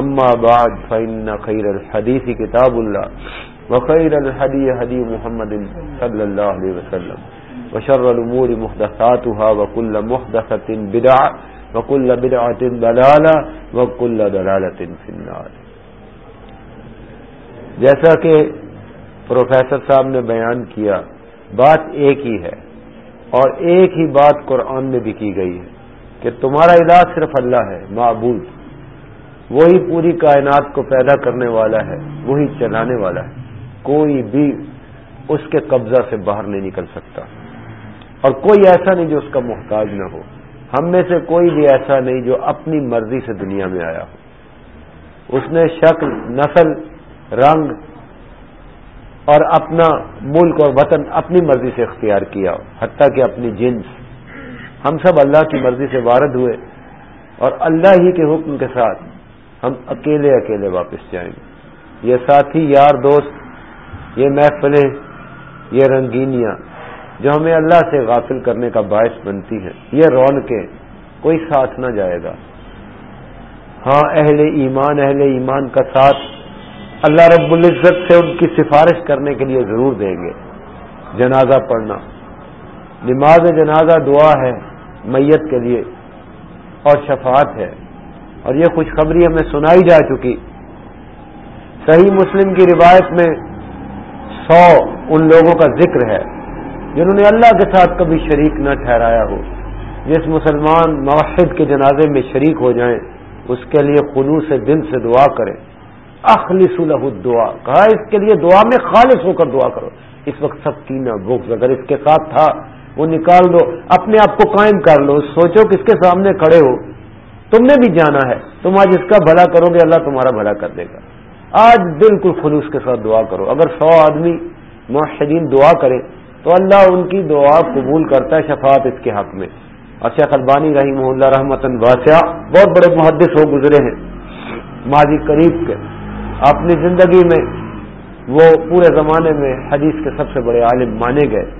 أما بعد، فإن خير الحديث كتاب الله، وخير الحدي هدي محمد صلى الله عليه وسلم، وشر الأمور محدثاتها، وكل محدثة بدعة، وكل بدعة دلالة وكل دلالة في النار. جیسا کہ پروفیسر صاحب نے بیان کیا، بات ایک ہی ہے، اور ایک ہی بات قرآن میں بھی کی گئی ہے کہ تمہارا علاج صرف اللہ ہے، معبود وہی پوری کائنات کو پیدا کرنے والا ہے، وہی چلانے والا ہے۔ کوئی بھی اس کے قبضہ سے باہر نہیں نکل سکتا۔ اور کوئی ایسا نہیں جو اس کا محتاج نہ ہو۔ ہم میں سے کوئی بھی ایسا نہیں جو اپنی مرضی سے دنیا میں آیا ہو۔ اس نے شکل، نسل، رنگ اور اپنا ملک اور وطن اپنی مرضی سے اختیار کیا حتیٰ کہ اپنی جنس۔ ہم سب اللہ کی مرضی سے وارد ہوئے اور اللہ ہی کے حکم کے ساتھ ہم اکیلے اکیلے واپس جائیں گے۔ یہ ساتھی، یار، دوست، یہ محفلیں، یہ رنگینیاں جو ہمیں اللہ سے غافل کرنے کا باعث بنتی ہیں، یہ رونقیں، کوئی ساتھ نہ جائے گا۔ ہاں اہل ایمان اہل ایمان کا ساتھ اللہ رب العزت سے ان کی سفارش کرنے کے لیے ضرور دیں گے۔ جنازہ پڑھنا۔ نماز جنازہ دعا ہے، میت کے لیے اور شفاعت ہے۔ اور یہ خوشخبری ہمیں سنائی جا چکی۔ صحیح مسلم کی روایت میں سو ان لوگوں کا ذکر ہے جنہوں نے اللہ کے ساتھ کبھی شریک نہ ٹھہرایا ہو۔ جس مسلمان موحد کے جنازے میں شریک ہو جائیں، اس کے لیے خلوص سے دل سے دعا کریں۔ اخلص الح دعا کہا اس کے لیے دعا میں خالص ہو کر دعا کرو۔ اس وقت سب کی نہ بخ اگر اس کے ساتھ تھا، وہ نکال دو۔ اپنے آپ کو قائم کر لو۔ سوچو کس کے سامنے کھڑے ہو۔ تم نے بھی جانا ہے، تم آج اس کا بھلا کرو گے، اللہ تمہارا بھلا کر دے گا۔ آج بالکل خلوص کے ساتھ دعا کرو۔ اگر سو آدمی معاشدین دعا کرے تو اللہ ان کی دعا قبول کرتا ہے شفاعت اس کے حق میں۔ اور شیخ البانی رحیم اللہ رحمت واسعہ بہت بڑے محدث ہو گزرے ہیں، ماضی قریب کے۔ اپنی زندگی میں وہ پورے زمانے میں حدیث کے سب سے بڑے عالم مانے گئے۔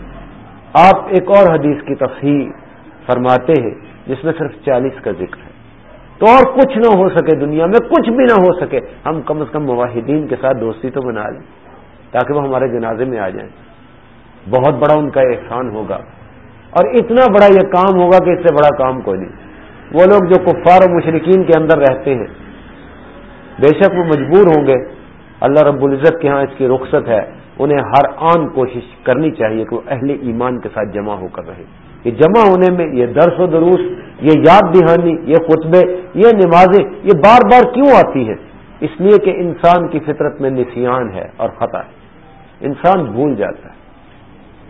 آپ ایک اور حدیث کی تفصیل فرماتے ہیں، جس میں صرف چالیس کا ذکر ہے۔ تو اور کچھ نہ ہو سکے دنیا میں، کچھ بھی نہ ہو سکے۔ ہم کم از کم مواحدین کے ساتھ دوستی تو بنا لیں، تاکہ وہ ہمارے جنازے میں آ جائیں۔ بہت بڑا ان کا احسان ہوگا۔ اور اتنا بڑا یہ کام ہوگا کہ اس سے بڑا کام کوئی نہیں۔ وہ لوگ جو کفار و مشرقین کے اندر رہتے ہیں، بے شک وہ مجبور ہوں گے۔ اللہ رب العزت کے ہاں اس کی رخصت ہے۔ انہیں ہر آن کوشش کرنی چاہیے کہ وہ اہل ایمان کے ساتھ جمع ہو کر رہے یہ جمع ہونے میں یہ درس و دروس، یہ یاد دہانی، یہ خطبے، یہ نمازیں، یہ بار بار کیوں آتی ہے اس لیے کہ انسان کی فطرت میں نسیان ہے اور خطا ہے۔ انسان بھول جاتا ہے۔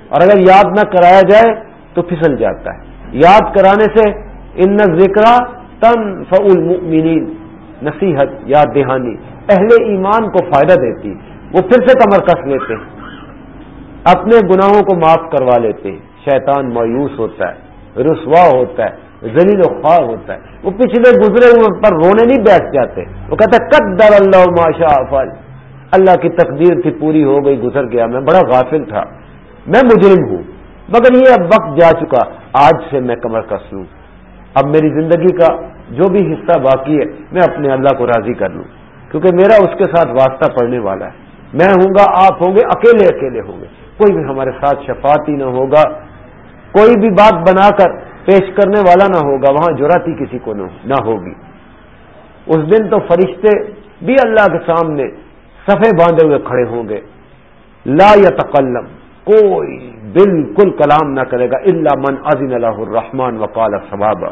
اور اگر یاد نہ کرایا جائے تو پھسل جاتا ہے۔ یاد کرانے سے ان ذکر تن فعل نصیحت یا دہانی اہل ایمان کو فائدہ دیتی، وہ پھر سے کمر کس لیتے ہیں اپنے گناہوں کو معاف کروا لیتے۔ ہیں شیطان مایوس ہوتا ہے، رسوا ہوتا ہے، ذلیل و خوار ہوتا ہے۔ وہ پچھلے گزرے ہوئے پر رونے نہیں بیٹھ جاتے۔ وہ کہتے قد در اللہ ماشا افل اللہ کی تقدیر تھی پوری ہو گئی گزر گیا۔ میں بڑا غافل تھا۔ میں مجرم ہوں۔ مگر یہ اب وقت جا چکا۔ آج سے میں کمر کس لوں اب میری زندگی کا جو بھی حصہ باقی ہے، میں اپنے اللہ کو راضی کر لوں۔ کیونکہ میرا اس کے ساتھ واسطہ پڑنے والا ہے۔ میں ہوں گا، آپ ہوں گے، اکیلے اکیلے ہوں گے۔ کوئی بھی ہمارے ساتھ شفاتی نہ ہوگا۔ کوئی بھی بات بنا کر پیش کرنے والا نہ ہوگا، وہاں جراتی کسی کو نہ ہوگی۔ اس دن تو فرشتے بھی اللہ کے سامنے صفے باندھے ہوئے کھڑے ہوں گے۔ لا یا تکلم کوئی بالکل کلام نہ کرے گا اللہ من عظیم اللہ الرحمان وقال صبابہ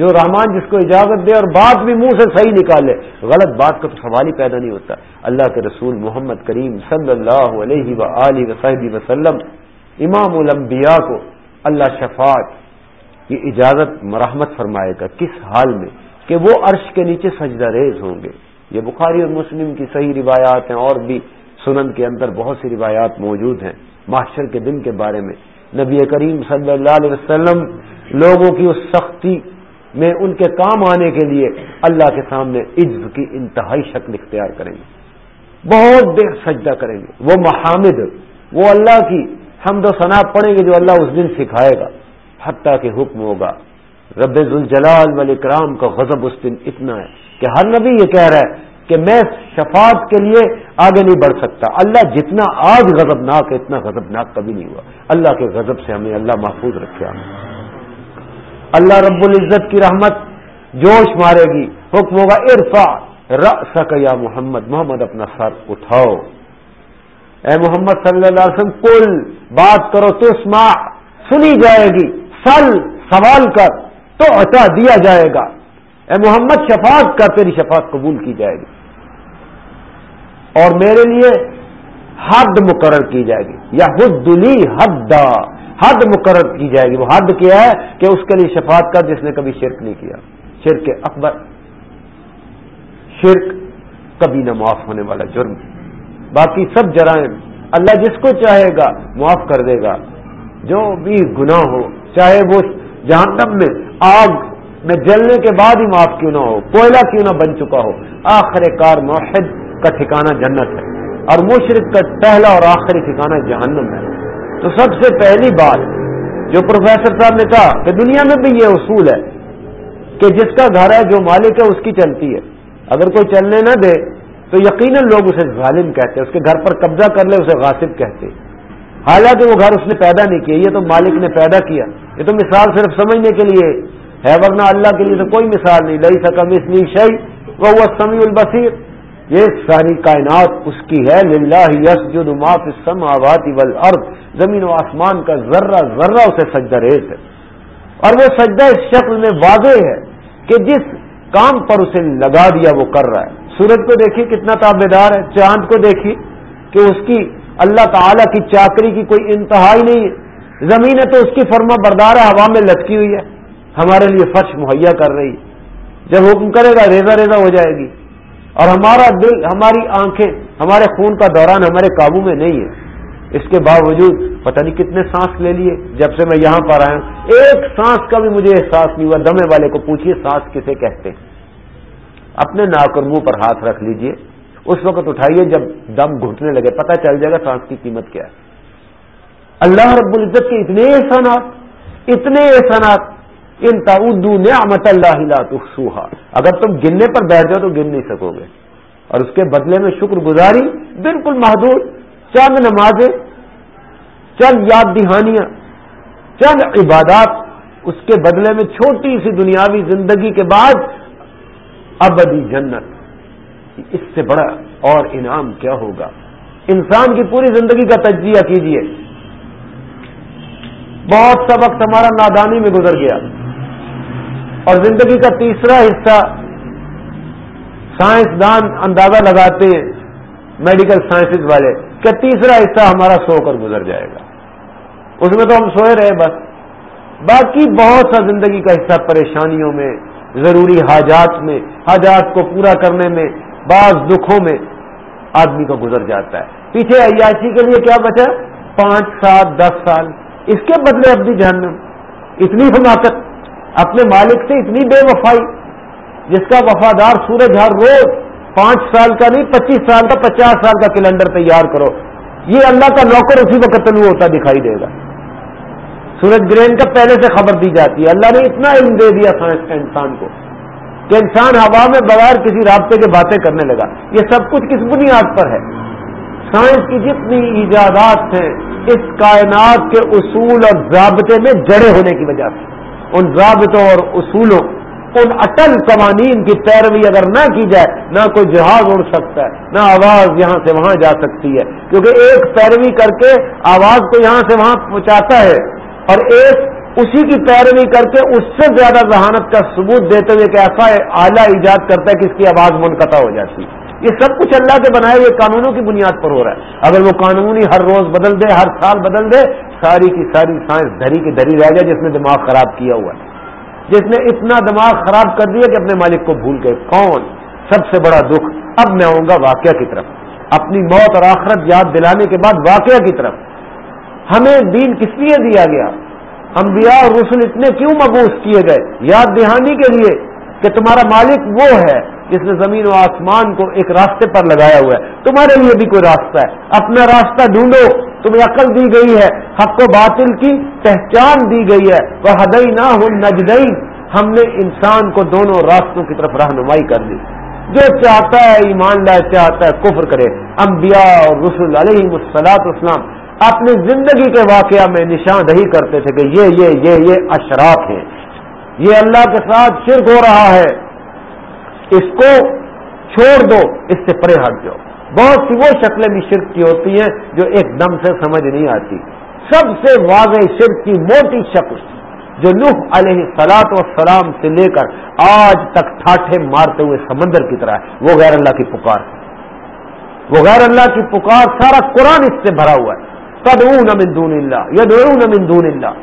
جو رحمان جس کو اجازت دے اور بات بھی منہ سے صحیح نکالے، غلط بات کا تو سوال ہی پیدا نہیں ہوتا۔ اللہ کے رسول محمد کریم صلی اللہ علیہ و علیہ وسلم، امام الانبیاء کو اللہ شفاعت کی اجازت مرحمت فرمائے گا کس حال میں کہ وہ عرش کے نیچے سجدہ ریز ہوں گے؟ یہ بخاری اور مسلم کی صحیح روایات ہیں، اور بھی سنن کے اندر بہت سی روایات موجود ہیں معاشر کے دن کے بارے میں۔ نبی کریم صلی اللہ علیہ وسلم لوگوں کی اس سختی میں ان کے کام آنے کے لیے اللہ کے سامنے عز کی انتہائی شکل اختیار کریں گے۔ بہت دیر سجدہ کریں گے۔ وہ محامد، وہ اللہ کی حمد و ثنا پڑھیں گے جو اللہ اس دن سکھائے گا، حتیٰ کہ حکم ہوگا۔ رب الجلال والاکرام کا غضب اس دن اتنا ہے کہ ہر نبی یہ کہہ رہا ہے کہ میں شفاعت کے لیے آگے نہیں بڑھ سکتا۔ اللہ جتنا آج غضب ناک ہے، اتنا غضب ناک کبھی نہیں ہوا۔ اللہ کے غضب سے ہمیں اللہ محفوظ رکھے۔ اللہ رب العزت کی رحمت جوش مارے گی۔ حکم ہوگا ارفا سک یا محمد محمد اپنا سر اٹھاؤ۔ اے محمد صلی اللہ علیہ وسلم کل بات کرو تو اسما سنی جائے گی، سل، سوال کر، تو عطا دیا جائے گا۔ اے محمد، شفاعت کر، تیری شفاعت قبول کی جائے گی۔ اور میرے لیے حد مقرر کی جائے گی۔ یا حد دلی حد حد مقرر کی جائے گی۔ وہ حد کیا ہے؟ کہ اس کے لیے شفاعت کا جس نے کبھی شرک نہیں کیا۔ شرک اکبر۔ شرک کبھی نہ معاف ہونے والا جرم۔ باقی سب جرائم اللہ جس کو چاہے گا معاف کر دے گا۔ جو بھی گناہ ہو، چاہے وہ جہنم میں آگ میں جلنے کے بعد ہی معاف کیوں نہ ہو کوئلہ کیوں نہ بن چکا ہو، آخر کار معاہد کا ٹھکانہ جنت ہے اور مشرق کا پہلا اور آخری ٹھکانہ جہنم ہے۔ تو سب سے پہلی بات جو پروفیسر صاحب نے کہا کہ دنیا میں بھی یہ اصول ہے کہ جس کا گھر ہے، جو مالک ہے، اس کی چلتی ہے۔ اگر کوئی چلنے نہ دے تو یقیناً لوگ اسے ظالم کہتے ہیں، اس کے گھر پر قبضہ کر لے، اسے غاصب کہتے حالانکہ وہ گھر اس نے پیدا نہیں کیا، یہ تو مالک نے پیدا کیا۔ یہ تو مثال صرف سمجھنے کے لیے ہے، ورنہ اللہ کے لیے تو کوئی مثال نہیں۔ لئی سکم اس لیے شعی وہ سمیع البصیر۔ یہ ساری کائنات اس کی ہے۔ للہ یس جو معاف سم آبادی زمین و آسمان کا ذرہ ذرہ اسے سجدہ ریز ہے۔ اور وہ سجدہ اس شکل میں واضح ہے کہ جس کام پر اسے لگا دیا وہ کر رہا ہے۔ سورج کو دیکھیے کتنا تابے دار ہے، چاند کو دیکھیے کہ اس کی اللہ تعالی کی چاکری کی کوئی انتہا ہی نہیں ہے۔ زمین ہے تو اس کی فرما بردار ہے، ہوا میں لٹکی ہوئی ہے۔ ہمارے لیے فرش مہیا کر رہی ہے۔ جب حکم کرے گا ریزا ریزا ہو جائے گی۔ اور ہمارا دل، ہماری آنکھیں، ہمارے خون کا دوران ہمارے قابو میں نہیں ہے۔ اس کے باوجود پتہ نہیں کتنے سانس لے لیے، جب سے میں یہاں پر آیا ہوں۔ ایک سانس کا بھی مجھے احساس نہیں ہوا، دمے والے کو پوچھیے سانس کسے کہتے ہیں۔ اپنے ناک اور منہ پر ہاتھ رکھ لیجیے۔ اس وقت اٹھائیے جب دم گھٹنے لگے، پتہ چل جائے گا سانس کی قیمت کیا ہے۔ اللہ رب العزت کے اتنے احسانات اتنے احسانات، ان تعودو نعمت اللہ تحصوها اگر تم گننے پر بیٹھ جاؤ تو گن نہیں سکو گے۔ اور اس کے بدلے میں شکر گزاری بالکل محدود۔ چند نمازیں، چند یاد دہانیاں، چند عبادات، اس کے بدلے میں چھوٹی سی دنیاوی زندگی کے بعد ابدی جنت اس سے بڑا اور انعام کیا ہوگا؟ انسان کی پوری زندگی کا تجزیہ کیجیے بہت سا وقت ہمارا نادانی میں گزر گیا۔ اور زندگی کا تیسرا حصہ سائنسدان اندازہ لگاتے ہیں میڈیکل سائنسز والے کہ تیسرا حصہ ہمارا سو کر گزر جائے گا۔ اس میں تو ہم سوئے رہے بس۔ باقی بہت سا زندگی کا حصہ پریشانیوں میں ضروری حاجات میں، حاجات کو پورا کرنے میں، بعض دکھوں میں آدمی کا گزر جاتا ہے۔ پیچھے عیاشی کے لیے کیا بچا؟ پانچ سات دس سال۔ اس کے بدلے اب بھی جہنم۔ اتنی حماقت، اپنے مالک سے اتنی بے وفائی، جس کا وفادار سورج ہر روز پانچ سال کا نہیں، پچیس سال کا، پچاس سال کا کیلنڈر تیار کرو۔ یہ اللہ کا نوکر اسی وقت طلوع ہوتا دکھائی دے گا۔ سورج گرہن کا پہلے سے خبر دی جاتی ہے۔ اللہ نے اتنا علم دے دیا سائنس کا انسان کو کہ انسان ہوا میں بغیر کسی رابطے کے باتیں کرنے لگا۔ یہ سب کچھ کس بنیاد پر ہے؟ سائنس کی جتنی ایجادات ہیں، اس کائنات کے اصول اور ضابطے میں جڑے ہونے کی وجہ سے۔ ان ضابطوں اور اصولوں، ان اٹل قوانین کی پیروی اگر نہ کی جائے، نہ کوئی جہاز اڑ سکتا ہے، نہ آواز یہاں سے وہاں جا سکتی ہے۔ کیونکہ ایک پیروی کر کے آواز کو یہاں سے وہاں پہنچاتا ہے۔ اور ایک اسی کی پیروی کر کے اس سے زیادہ ذہانت کا ثبوت دیتے ہوئے کہ ایسا اعلیٰ ایجاد کرتا ہے کہ اس کی آواز منقطع ہو جاتی ہے۔ یہ سب کچھ اللہ کے بنائے ہوئے قانونوں کی بنیاد پر ہو رہا ہے۔ اگر وہ قانون ہی ہر روز بدل دے، ہر سال بدل دے، ساری کی ساری سائنس دھری کی دھری رہ جائے جس نے دماغ خراب کیا ہوا ہے۔ جس نے اتنا دماغ خراب کر دیا کہ اپنے مالک کو بھول گئے۔ کون؟ سب سے بڑا دکھ اب میں آؤں گا واقعہ کی طرف۔ اپنی موت اور آخرت یاد دلانے کے بعد واقعہ کی طرف۔ ہمیں دین کس لیے دیا گیا؟ انبیاء اور رسول اتنے کیوں مبوس کیے گئے؟ یاد دہانی کے لیے کہ تمہارا مالک وہ ہے جس نے زمین و آسمان کو ایک راستے پر لگایا ہوا ہے۔ تمہارے لیے بھی کوئی راستہ ہے۔ اپنا راستہ ڈھونڈو۔ تمہیں عقل دی گئی ہے۔ حق و باطل کی پہچان دی گئی ہے۔ وہ ہدئی نہ ہو نجدئی ہم نے انسان کو دونوں راستوں کی طرف رہنمائی کر دی۔ جو چاہتا ہے ایمان لائے، چاہتا ہے کفر کرے۔ انبیاء اور رسول علیہ مسلاط اسلام اپنی زندگی کے واقعہ میں نشاندہی کرتے تھے کہ یہ یہ یہ یہ اشراف ہیں۔ یہ اللہ کے ساتھ شرک ہو رہا ہے۔ اس کو چھوڑ دو، اس سے پرے ہٹ جاؤ۔ بہت سی وہ شکلیں بھی شرک کی ہوتی ہیں جو ایک دم سے سمجھ نہیں آتی۔ سب سے واضح شرک کی موٹی شکل جو نوح علیہ سلاط و سلام سے لے کر آج تک ٹھاٹھے مارتے ہوئے سمندر کی طرح ہے۔ وہ غیر اللہ کی پکار۔ وہ غیر اللہ کی پکار سارا قرآن اس سے بھرا ہوا ہے۔ تدعون من دون اللہ، یدعون من دون اللہ۔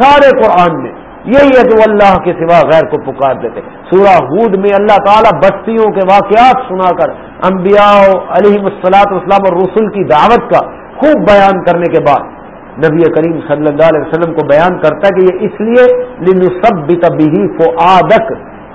سارے قرآن میں یہی ہے کہ وہ اللہ کے سوا غیر کو پکار دیتے۔ سورہ ہود میں اللہ تعالیٰ بستیوں کے واقعات سنا کر انبیاء علیہ السلاط اسلام اور رسول کی دعوت کا خوب بیان کرنے کے بعد نبی کریم صلی اللہ علیہ وسلم کو بیان کرتا ہے کہ یہ اس لیے لنو سب بھی فو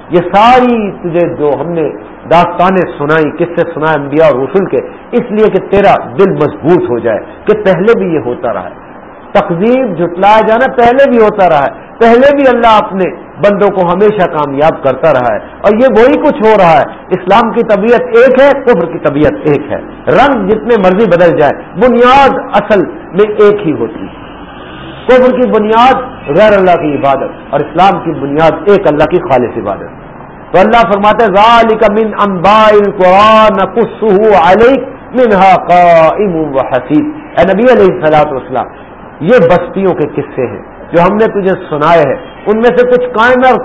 یہ ساری تجھے جو ہم نے داستانیں سنائی کس سے سنائے انبیاء اور رسول کے، اس لیے کہ تیرا دل مضبوط ہو جائے، کہ پہلے بھی یہ ہوتا رہا ہے۔ تقزیب جھٹلایا جانا پہلے بھی ہوتا رہا ہے۔ پہلے بھی اللہ اپنے بندوں کو ہمیشہ کامیاب کرتا رہا ہے۔ اور یہ وہی کچھ ہو رہا ہے۔ اسلام کی طبیعت ایک ہے، کفر کی طبیعت ایک ہے۔ رنگ جتنے مرضی بدل جائے بنیاد اصل میں ایک ہی ہوتی ہے۔ کفر کی بنیاد غیر اللہ کی عبادت اور اسلام کی بنیاد ایک اللہ کی خالص عبادت۔ تو اللہ فرماتے من قرآن اے نبی علیہ السلاط وسلام یہ بستیوں کے قصے ہیں جو ہم نے تجھے سنائے ہیں۔ ان میں سے کچھ قائم اور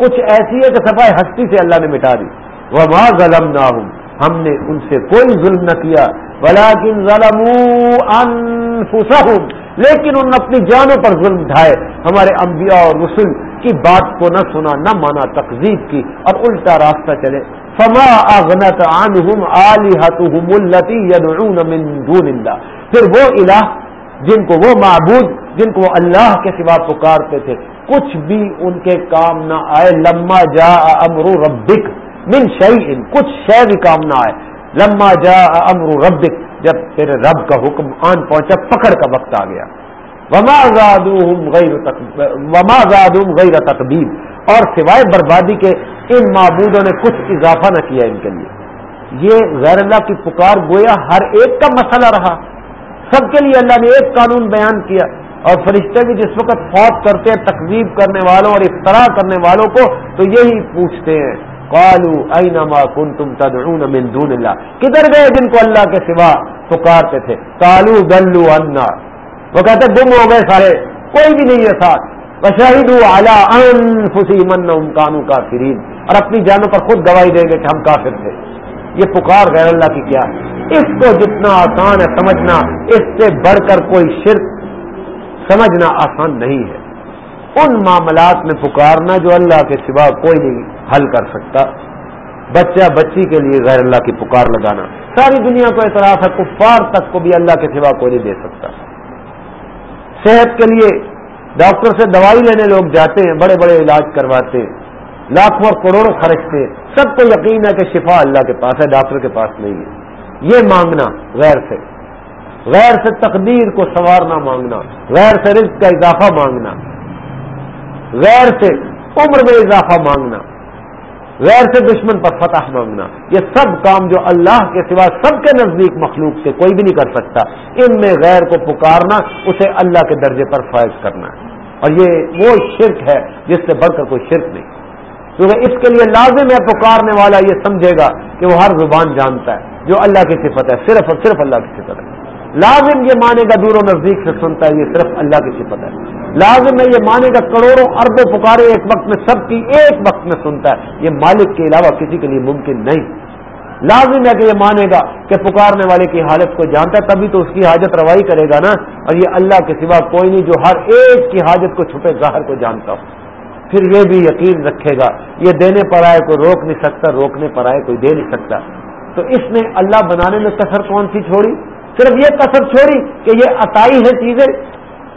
کچھ ایسی ہے کہ صفائی ہستی سے اللہ نے مٹا دی۔ وہ ماں نہ ہوں ہم نے ان سے کوئی ظلم نہ کیا بلاکن ظلم لیکن ان اپنی جانوں پر ظلم ڈھائے۔ ہمارے انبیاء اور رسول کی بات کو نہ سنا، نہ مانا، تقزیب کی اور الٹا راستہ چلے۔ فما اغنت عنہم آلہتہم اللتی یدعون من دون اللہ پھر وہ الہ، جن کو وہ معبود، جن کو وہ اللہ کے سوا پکارتے تھے، کچھ بھی ان کے کام نہ آئے۔ لما جا امر ربک من شعی کچھ شے بھی کام نہ آئے۔ لما جا امر ربک، جب تیرے رب کا حکم آن پہنچا، پکڑ کا وقت آ گیا۔ وما وما غیر تقبیر اور سوائے بربادی کے ان معبودوں نے کچھ اضافہ نہ کیا ان کے لیے۔ یہ غیر اللہ کی پکار گویا ہر ایک کا مسئلہ رہا۔ سب کے لیے اللہ نے ایک قانون بیان کیا۔ اور فرشتے بھی جس وقت فوت کرتے ہیں تقزیب کرنے والوں اور افطرا کرنے والوں کو، تو یہی پوچھتے ہیں۔ کالو اینما کن تم تدعون من دون اللہ. کدھر گئے جن کو اللہ کے سوا پکارتے تھے؟ کالو گلو انا وہ کہتے گم ہو گئے سارے، کوئی بھی نہیں ہے ساتھ. بشاہد اعلیٰ انفسی من کانو کافرین. اور اپنی جانوں پر خود گواہی دیں گے کہ ہم کافر تھے. یہ پکار غیر اللہ کی کیا ہے؟ اس کو جتنا آسان ہے سمجھنا، اس سے بڑھ کر کوئی شرک سمجھنا آسان نہیں ہے. ان معاملات میں پکارنا جو اللہ کے سوا کوئی نہیں حل کر سکتا۔ بچہ بچی کے لیے غیر اللہ کی پکار لگانا۔ ساری دنیا کو اعتراف ہے، کفار تک کو بھی اللہ کے سوا کوئی نہیں دے سکتا۔ صحت کے لیے ڈاکٹر سے دوائی لینے لوگ جاتے ہیں، بڑے بڑے علاج کرواتے ہیں۔ لاکھوں اور کروڑوں خرچتے سب کو یقین ہے کہ شفا اللہ کے پاس ہے، ڈاکٹر کے پاس نہیں ہے۔ یہ مانگنا غیر سے۔ غیر سے تقدیر کو سنوارنا مانگنا۔ غیر سے رزق کا اضافہ مانگنا۔ غیر سے عمر میں اضافہ مانگنا۔ غیر سے دشمن پر فتح مانگنا۔ یہ سب کام جو اللہ کے سوا سب کے نزدیک مخلوق سے کوئی بھی نہیں کر سکتا۔ ان میں غیر کو پکارنا، اسے اللہ کے درجے پر فائز کرنا۔ ہے اور یہ وہ شرک ہے جس سے بڑھ کر کوئی شرک نہیں۔ کیونکہ اس کے لیے لازم ہے پکارنے والا یہ سمجھے گا کہ وہ ہر زبان جانتا ہے، جو اللہ کی صفت ہے، صرف اور صرف اللہ کی صفت ہے۔ لازم یہ مانے گا دور و نزدیک سے سنتا ہے، یہ صرف اللہ کی صفت ہے۔ لازم ہے یہ مانے گا کروڑوں اربوں پکارے ایک وقت میں، سب کی ایک وقت میں سنتا ہے۔ یہ مالک کے علاوہ کسی کے لیے ممکن نہیں۔ لازم ہے کہ یہ مانے گا کہ پکارنے والے کی حالت کو جانتا ہے، تبھی تو اس کی حاجت روائی کرے گا نا۔ اور یہ اللہ کے سوا کوئی نہیں جو ہر ایک کی حاجت کو چھپے ظاہر کو جانتا ہو۔ پھر یہ بھی یقین رکھے گا، یہ دینے پر آئے کوئی روک نہیں سکتا، روکنے پر آئے کوئی دے نہیں سکتا۔ تو اس نے اللہ بنانے میں کثر کون سی چھوڑی؟ صرف یہ کثر چھوڑی کہ یہ عطائی ہے چیزیں،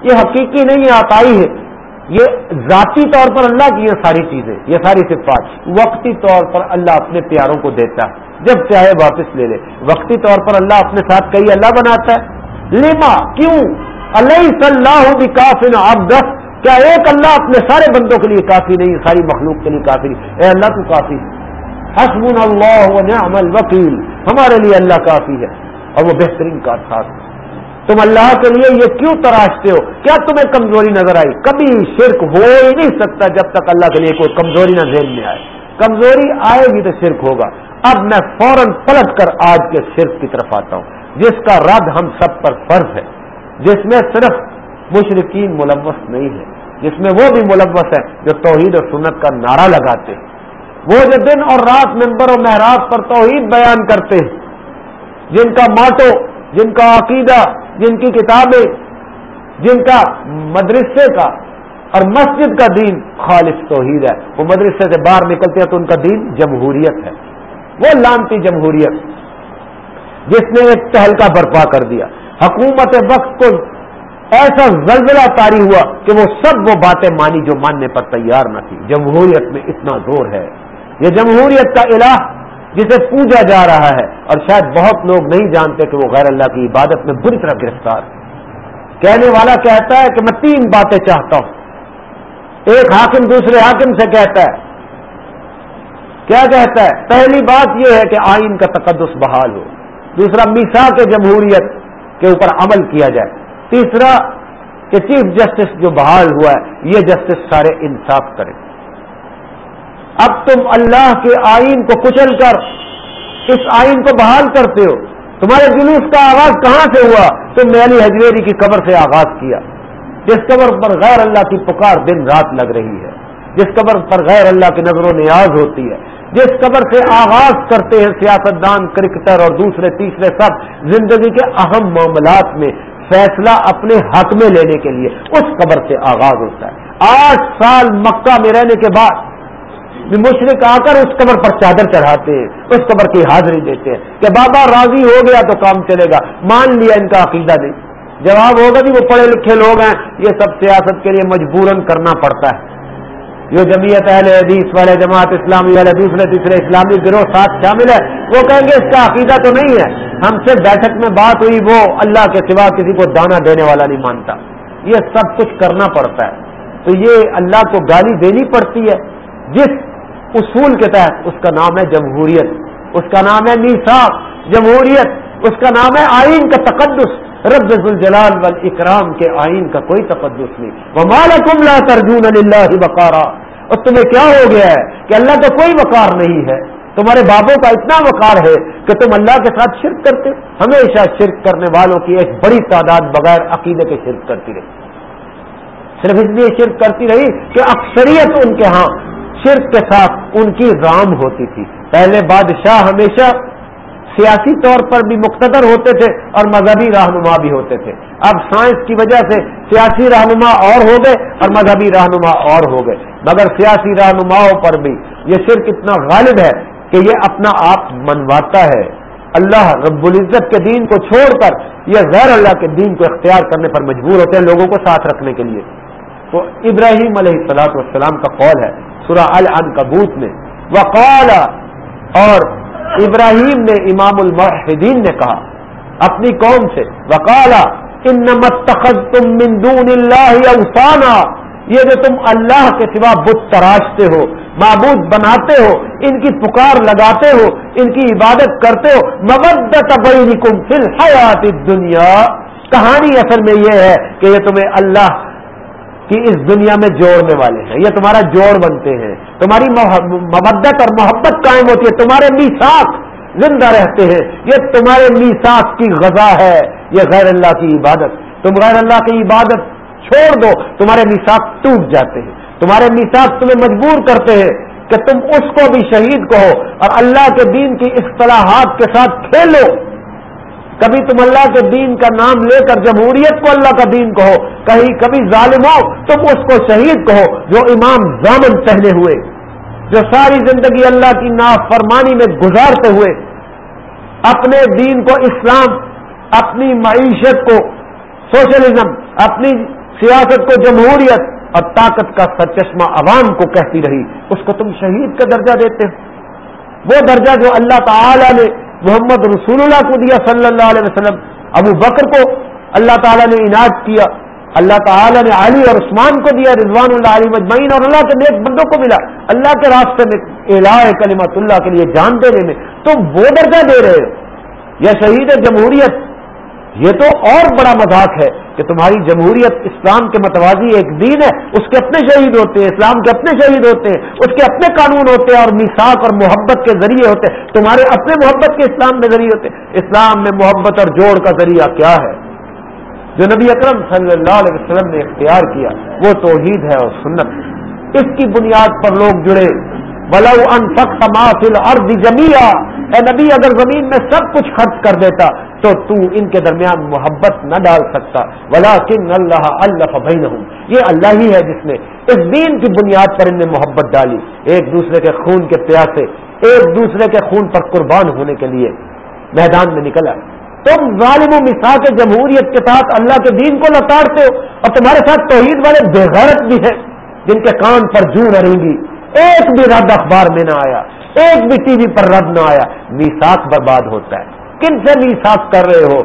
یہ حقیقی نہیں، یہ عطائی ہے۔ یہ ذاتی طور پر اللہ کی یہ ساری چیزیں، یہ ساری صفات۔ وقتی طور پر اللہ اپنے پیاروں کو دیتا ہے۔ جب چاہے واپس لے لے۔ وقتی طور پر اللہ اپنے ساتھ کئی اللہ بناتا ہے۔ لیما کیوں؟ اللہ صلی اللہ کافی دس کیا ایک اللہ اپنے سارے بندوں کے لیے کافی نہیں، ساری مخلوق کے لیے کافی نہیں؟ اے اللہ تو کافی حسب اللہ نعم الوکیل۔ ہمارے لیے اللہ کافی ہے۔ اور وہ بہترین کا ساتھ تم اللہ کے لیے یہ کیوں تراشتے ہو؟ کیا تمہیں کمزوری نظر آئی؟ کبھی شرک ہو ہی نہیں سکتا جب تک اللہ کے لیے کوئی کمزوری نہ ذہن میں آئے۔ کمزوری آئے گی تو شرک ہوگا۔ اب میں فوراً پلٹ کر آج کے شرک کی طرف آتا ہوں۔ جس کا رد ہم سب پر فرض ہے، جس میں صرف مشرقین ملوث نہیں ہے جس میں وہ بھی ملوث ہے جو توحید اور سنت کا نعرہ لگاتے ہیں۔ وہ جو دن اور رات ممبر و محراب پر توحید بیان کرتے ہیں جن کا ماٹو، جن کا عقیدہ، جن کی کتابیں، جن کا مدرسے کا اور مسجد کا دین خالص توحید ہے۔ وہ مدرسے سے باہر نکلتے ہیں تو ان کا دین جمہوریت ہے۔ وہ لانتی جمہوریت جس نے ایک تہلکا برپا کر دیا۔ حکومت وقت کو ایسا زلزلہ تاری ہوا کہ وہ سب وہ باتیں مانی جو ماننے پر تیار نہ تھی۔ جمہوریت میں اتنا زور ہے۔ یہ جمہوریت کا الہ جسے پوجا جا رہا ہے اور شاید بہت لوگ نہیں جانتے کہ وہ غیر اللہ کی عبادت میں بری طرح گرفتار کہنے والا کہتا ہے کہ میں تین باتیں چاہتا ہوں۔ ایک حاکم دوسرے حاکم سے کہتا ہے۔ کیا کہتا ہے؟ پہلی بات یہ ہے کہ آئین کا تقدس بحال ہو۔ دوسرا میسا کے جمہوریت کے اوپر عمل کیا جائے۔ تیسرا، کہ چیف جسٹس جو بحال ہوا ہے، یہ جسٹس سارے انصاف کریں اب تم اللہ کے آئین کو کچل کر، اس آئین کو بحال کرتے ہو۔ تمہارے جلوس کا آغاز کہاں سے ہوا؟ تم نے علی حجویری کی قبر سے آغاز کیا۔ جس قبر پر غیر اللہ کی پکار دن رات لگ رہی ہے۔ جس قبر پر غیر اللہ کی نظر و نیاز ہوتی ہے۔ جس قبر سے آغاز کرتے ہیں سیاست دان کرکٹر اور دوسرے، تیسرے سب زندگی کے اہم معاملات میں فیصلہ اپنے حق میں لینے کے لیے اس قبر سے آغاز ہوتا ہے۔ آٹھ سال مکہ میں رہنے کے بعد مشرق آ کر اس قبر پر چادر چڑھاتے ہیں، اس قبر کی حاضری دیتے ہیں کہ بابا راضی ہو گیا تو کام چلے گا۔ مان لیا ان کا عقیدہ نہیں۔ جواب ہوگا بھی وہ پڑھے لکھے لوگ ہیں، یہ سب سیاست کے لیے مجبوراً کرنا پڑتا ہے۔ جو جمعیت اہل حدیث والے جماعت اسلامی والے دوسرے تیسرے اسلامی گروہ ساتھ شامل ہے وہ کہیں گے اس کا عقیدہ تو نہیں ہے۔ ہم سے بیٹھک میں بات ہوئی، وہ اللہ کے سوا کسی کو دانا دینے والا نہیں مانتا۔ یہ سب کچھ کرنا پڑتا ہے۔ تو یہ اللہ کو گالی دینی پڑتی ہے۔ جس اصول کے تحت، اس کا نام ہے جمہوریت، اس کا نام ہے میساک جمہوریت، اس کا نام ہے آئین کا تقدس۔ رب الجلال والاکرام کے آئین کا کوئی تقدس نہیں۔ وہ مالکم لا ترجون اللہ وقارا۔ اور تمہیں کیا ہو گیا ہے کہ اللہ کا کوئی وقار نہیں ہے؟ تمہارے بابوں کا اتنا وقار ہے کہ تم اللہ کے ساتھ شرک کرتے ہمیشہ شرک کرنے والوں کی ایک بڑی تعداد بغیر عقیدے کے شرک کرتی رہی۔ صرف اس لیے شرک کرتی رہی کہ اکثریت ان کے ہاں شرک کے ساتھ ان کی رام ہوتی تھی۔ پہلے بادشاہ ہمیشہ سیاسی طور پر بھی مقتدر ہوتے تھے اور مذہبی رہنما بھی ہوتے تھے۔ اب سائنس کی وجہ سے سیاسی رہنما اور ہو گئے اور مذہبی رہنما اور ہو گئے۔ مگر سیاسی رہنماؤں پر بھی یہ شرک اتنا غالب ہے کہ یہ اپنا آپ منواتا ہے۔ اللہ رب العزت کے دین کو چھوڑ کر یہ غیر اللہ کے دین کو اختیار کرنے پر مجبور ہوتے ہیں لوگوں کو ساتھ رکھنے کے لیے۔ تو ابراہیم علیہ السلاط والسلام کا قول ہے سورہ العنکبوت میں۔ وقال، اور ابراہیم نے امام المحدین نے کہا، اپنی قوم سے وقالا ان تم اللہ اوسانا یہ جو تم اللہ کے سوا بت تراشتے ہو، معبود بناتے ہو، ان کی پکار لگاتے ہو، ان کی عبادت کرتے ہو مبدت بینکم فی الحیات الدنیا۔ کہانی اصل میں یہ ہے کہ یہ تمہیں اللہ کہ اس دنیا میں جوڑنے والے ہیں، یہ تمہارا جوڑ بنتے ہیں۔ تمہاری مبدت اور محبت قائم ہوتی ہے، تمہارے میساک زندہ رہتے ہیں۔ یہ تمہارے میساک کی غذا ہے، یہ غیر اللہ کی عبادت۔ تم غیر اللہ کی عبادت چھوڑ دو، تمہارے میساک ٹوٹ جاتے ہیں۔ تمہارے میساک تمہیں مجبور کرتے ہیں کہ تم اس کو بھی شہید کہو اور اللہ کے دین کی اصطلاحات کے ساتھ کھیلو۔ کبھی تم اللہ کے دین کا نام لے کر جمہوریت کو اللہ کا دین کہو، کہیں کبھی ظالم ہو تم اس کو شہید کہو جو امام زامن پہنے ہوئے، جو ساری زندگی اللہ کی نافرمانی میں گزارتے ہوئے، اپنے دین کو اسلام، اپنی معیشت کو سوشلزم، اپنی سیاست کو جمہوریت اور طاقت کا سچشمہ عوام کو کہتی رہی، اس کو تم شہید کا درجہ دیتے ہو۔ وہ درجہ جو اللہ تعالی نے محمد رسول اللہ کو دیا صلی اللہ علیہ وسلم۔ ابو بکر کو اللہ تعالیٰ نے انعد کیا۔ اللہ تعالیٰ نے علی اور عثمان کو دیا رضوان اللہ علی مجمعین اور اللہ کے نیک بندوں کو ملا۔ اللہ کے راستے میں الہ کلمت اللہ کے لیے جان دینے میں تو وہ درجہ دے رہے ہو۔ یا شہید جمہوریت، یہ تو اور بڑا مذاق ہے۔ کہ تمہاری جمہوریت اسلام کے متوازی ایک دین ہے، اس کے اپنے شہید ہوتے ہیں، اسلام کے اپنے شہید ہوتے ہیں، اس کے اپنے قانون ہوتے ہیں اور میساک اور محبت کے ذریعے ہوتے ہیں۔ تمہارے اپنے محبت کے اسلام میں ذریعے ہوتے ہیں۔ اسلام میں محبت اور جوڑ کا ذریعہ کیا ہے؟ جو نبی اکرم صلی اللہ علیہ وسلم نے اختیار کیا، وہ توحید ہے اور سنت۔ اس کی بنیاد پر لوگ جڑے۔ بلو ان فخل اور جمیا اے نبی، اگر زمین میں سب کچھ خرچ کر دیتا تو تو ان کے درمیان محبت نہ ڈال سکتا۔ ولا کن اللہ اللہ بھائی یہ اللہ ہی ہے جس نے اس دین کی بنیاد پر ان نے محبت ڈالی۔ ایک دوسرے کے خون کے پیاسے، ایک دوسرے کے خون پر قربان ہونے کے لیے میدان میں نکلا۔ تم ظالم و مساق جمہوریت کے ساتھ اللہ کے دین کو لتاڑتے ہو اور تمہارے ساتھ توحید والے بےغیرت بھی ہیں جن کے کان پر جو رہیں گی ایک بھی رد اخبار میں نہ آیا۔ ایک بھی ٹی وی پر رد نہ آیا میساک برباد ہوتا ہے۔ کن سے میساک کر رہے ہو؟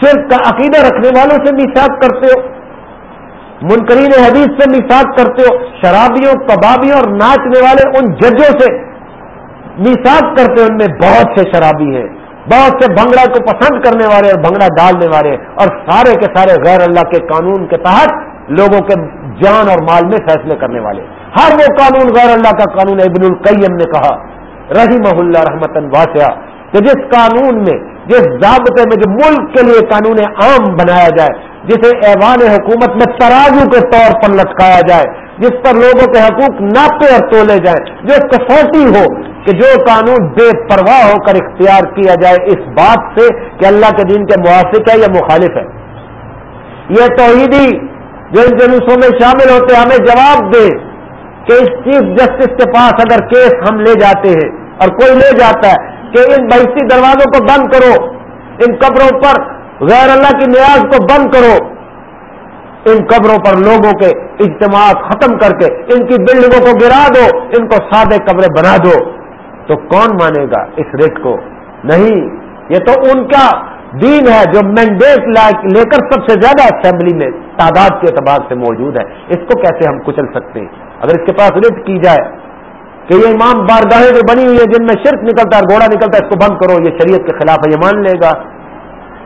صرف کا عقیدہ رکھنے والوں سے میساک کرتے ہو۔ منکرین حدیث سے میساک کرتے ہو۔ شرابیوں، کبابیوں اور ناچنے والے ان ججوں سے میساک کرتے ہو۔ ان میں بہت سے شرابی ہیں۔ بہت سے بھنگڑا کو پسند کرنے والے اور بھنگڑا ڈالنے والے۔ اور سارے کے سارے غیر اللہ کے قانون کے تحت لوگوں کے جان اور مال میں فیصلے کرنے والے۔ ہر وہ قانون غیر اللہ کا قانون ابن القیم نے کہا۔ رحیم اللہ رحمت واسعہ کہ جس قانون میں، جس ضابطے میں، جو ملک کے لیے قانون عام بنایا جائے، جسے ایوان حکومت میں ترازو کے طور پر لٹکایا جائے، جس پر لوگوں کے حقوق ناپے اور تولے جائیں، جو کسوٹی ہو کہ جو قانون بے پرواہ ہو کر اختیار کیا جائے، اس بات سے کہ اللہ کے دین کے موافق ہے یا مخالف ہے۔ یہ توحیدی جو ان جلوسوں میں شامل ہوتے، ہمیں جواب دے۔ کہ اس چیف جسٹس کے پاس اگر کیس ہم لے جاتے ہیں اور کوئی لے جاتا ہے کہ ان بہشتی دروازوں کو بند کرو، ان قبروں پر غیر اللہ کی نیاز کو بند کرو، ان قبروں پر لوگوں کے اجتماع ختم کر کے ان کی بلڈنگوں کو گرا دو، ان کو سادے قبریں بنا دو۔ تو کون مانے گا اس ریٹ کو؟ نہیں، یہ تو ان کا دین ہے جو مینڈیٹ لے کر سب سے زیادہ اسمبلی میں تعداد کے اعتبار سے موجود ہے۔ اس کو کیسے ہم کچل سکتے ہیں؟ اگر اس کے پاس ریٹ کی جائے کہ یہ امام بارگاہیں جو بنی ہوئی ہے جن میں شرک نکلتا ہے گھوڑا نکلتا ہے، اس کو بند کرو، یہ شریعت کے خلاف ہے یہ مان لے گا۔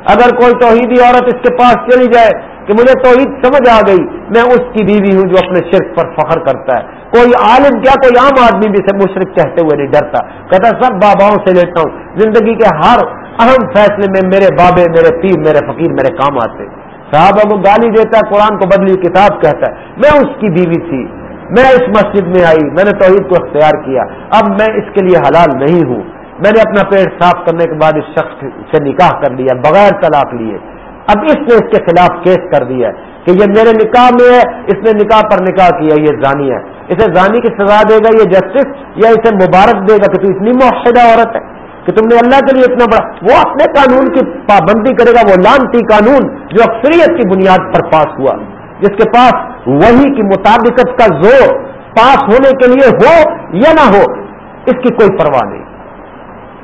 اگر کوئی توحیدی عورت اس کے پاس چلی جائے کہ مجھے توحید سمجھ آ گئی، میں اس کی بیوی ہوں جو اپنے شرک پر فخر کرتا ہے۔ کوئی عالم کیا، کوئی عام آدمی بھی سے مشرق کہتے ہوئے نہیں ڈرتا۔ کہتا سب باباؤں سے لیتا ہوں۔ زندگی کے ہر اہم فیصلے میں میرے بابے، میرے پیر، میرے فقیر، میرے کام آتے۔ صحابہ کو گالی دیتا ہے، قرآن کو بدلی کتاب کہتا ہے۔ میں اس کی بیوی تھی۔ میں اس مسجد میں آئی، میں نے توحید کو اختیار کیا۔ اب میں اس کے لیے حلال نہیں ہوں۔ میں نے اپنا پیٹ صاف کرنے کے بعد اس شخص سے نکاح کر لیا، بغیر طلاق لیے۔ اب اس نے اس کے خلاف کیس کر دیا کہ یہ میرے نکاح میں ہے، اس نے نکاح پر نکاح کیا، یہ زانی ہے۔ اسے زانی کی سزا دے گا یہ جسٹس، یا اسے مبارک دے گا کہ تو اتنی معاہدہ عورت ہے کہ تم نے اللہ کے لیے اتنا بڑا وہ اپنے قانون کی پابندی کرے گا، وہ لانتی قانون جو اکثریت کی بنیاد پر پاس ہوا۔ جس کے پاس وہی کی مطابقت کا زور پاس ہونے کے لیے ہو یا نہ ہو، اس کی کوئی پرواہ نہیں۔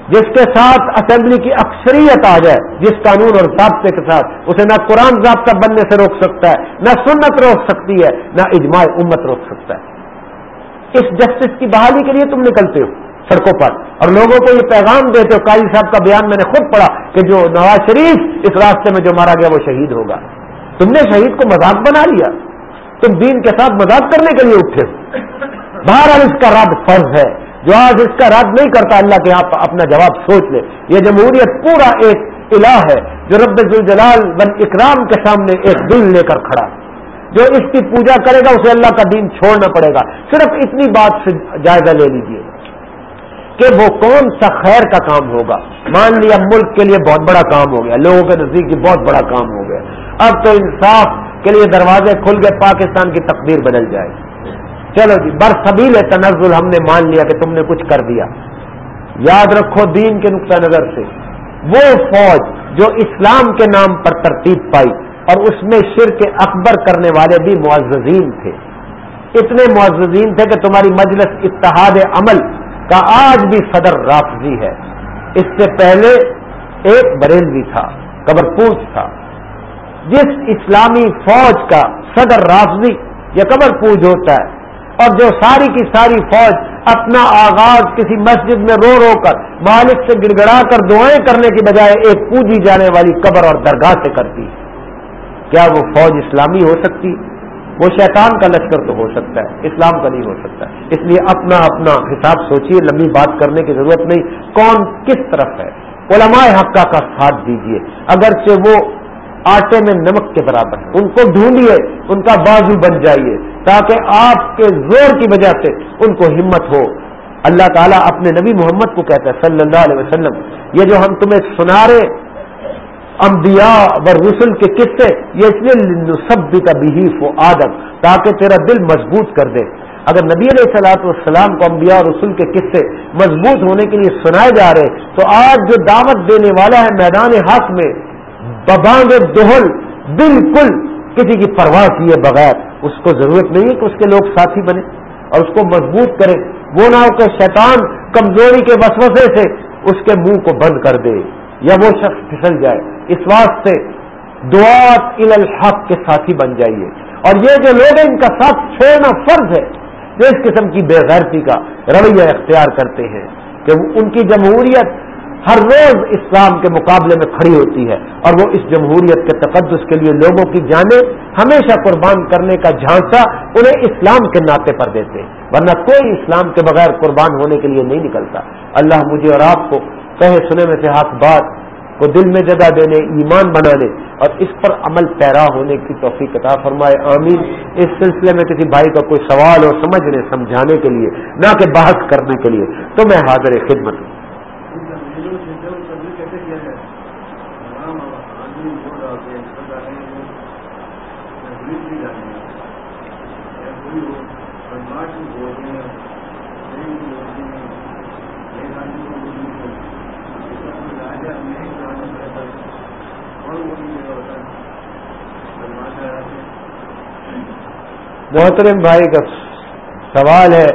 جس کے ساتھ اسمبلی کی اکثریت آ جائے، جس قانون اور ضابطے کے ساتھ، اسے نہ قرآن ضابطہ بننے سے روک سکتا ہے، نہ سنت روک سکتی ہے، نہ اجماع امت روک سکتا ہے۔ اس جسٹس کی بحالی کے لیے تم نکلتے ہو سڑکوں پر۔ اور لوگوں کو یہ پیغام دیتے ہو، قاضی صاحب کا بیان میں نے خود پڑھا کہ جو نواز شریف اس راستے میں جو مارا گیا وہ شہید ہوگا۔ تم نے شہید کو مذاق بنا لیا۔ تم دین کے ساتھ مذاق کرنے کے لیے اٹھے ہو۔ بہرحال اس کا رد فرض ہے۔ جو آج اس کا رد نہیں کرتا، اللہ کے آپ اپنا جواب سوچ لے۔ یہ جمہوریت پورا ایک الہ ہے جو رب الجلال بن اکرام کے سامنے ایک دل لے کر کھڑا جو اس کی پوجا کرے گا، اسے اللہ کا دین چھوڑنا پڑے گا۔ صرف اتنی بات سے جائزہ لے لیجیے کہ وہ کون سا خیر کا کام ہوگا۔ مان لیا ملک کے لیے بہت بڑا کام ہو گیا، لوگوں کے نزدیک بہت بڑا کام ہو گیا۔ اب تو انصاف کے لیے دروازے کھل گئے پاکستان کی تقدیر بدل جائے گی۔ چلو جی برسبیل تنزل ہم نے مان لیا کہ تم نے کچھ کر دیا۔ یاد رکھو دین کے نقطۂ نظر سے۔ وہ فوج جو اسلام کے نام پر ترتیب پائی اور اس میں شرک اکبر کرنے والے بھی معززین تھے۔ اتنے معززین تھے کہ تمہاری مجلس اتحاد عمل کا آج بھی صدر رافضی ہے۔ اس سے پہلے ایک بریلوی تھا قبر پوچھ تھا۔ جس اسلامی فوج کا صدر رافضی یا قبر پوج ہوتا ہے اور جو ساری کی ساری فوج اپنا آغاز کسی مسجد میں رو رو کر مالک سے گڑ گڑا کر دعائیں کرنے کی بجائے ایک پوجی جانے والی قبر اور درگاہ سے کرتی۔ کیا وہ فوج اسلامی ہو سکتی؟ وہ شیطان کا لشکر تو ہو سکتا ہے، اسلام کا نہیں ہو سکتا۔ اس لیے اپنا اپنا حساب سوچیے، لمبی بات کرنے کی ضرورت نہیں۔ کون کس طرف ہے؟ علماء حقہ کا ساتھ دیجیے اگرچہ وہ آٹے میں نمک کے برابر ان کو ڈھونڈیے، ان کا بازو بن جائیے، تاکہ آپ کے زور کی وجہ سے ان کو ہمت ہو۔ اللہ تعالیٰ اپنے نبی محمد کو کہتا ہے، صلی اللہ علیہ وسلم، یہ جو ہم تمہیں سنا رہے انبیاء و رسول کے قصے، یہ اس لیے سب کا بحیف و آدم تاکہ تیرا دل مضبوط کر دے۔ اگر نبی علیہ السلاط والسلام کو انبیاء اور رسول کے قصے مضبوط ہونے کے لیے سنائے جا رہے، تو آج جو دعوت دینے والا ہے میدان حق میں ببانگ دہل بالکل کسی کی پرواہ کیے بغیر اس کو ضرورت نہیں ہے کہ اس کے لوگ ساتھی بنے اور اس کو مضبوط کرے وہ نہ ہو کہ شیطان کمزوری کے وسوسے سے اس کے منہ کو بند کر دے یا وہ شخص پھسل جائے۔ اس واسطے دعا الحق کے ساتھی بن جائیے۔ اور یہ جو لوگ ہیں، ان کا ساتھ چھوڑنا فرض ہے۔ جو اس قسم کی بے غیرتی کا رویہ اختیار کرتے ہیں کہ ان کی جمہوریت ہر روز اسلام کے مقابلے میں کھڑی ہوتی ہے اور وہ اس جمہوریت کے تقدس کے لیے لوگوں کی جانیں ہمیشہ قربان کرنے کا جھانسا انہیں اسلام کے ناطے پر دیتے ورنہ کوئی اسلام کے بغیر قربان ہونے کے لیے نہیں نکلتا۔ اللہ مجھے اور آپ کو کہے سنے میں سے ہاتھ بات کو دل میں جگہ دینے، ایمان بنانے اور اس پر عمل پیرا ہونے کی توفیق عطا فرمائے، آمین۔ اس سلسلے میں کسی بھائی کا کوئی سوال اور سمجھنے، سمجھانے کے لیے، نہ کہ بحث کرنے کے لیے، تو میں حاضر خدمت ہوں۔ محترم بھائی، کا سوال ہے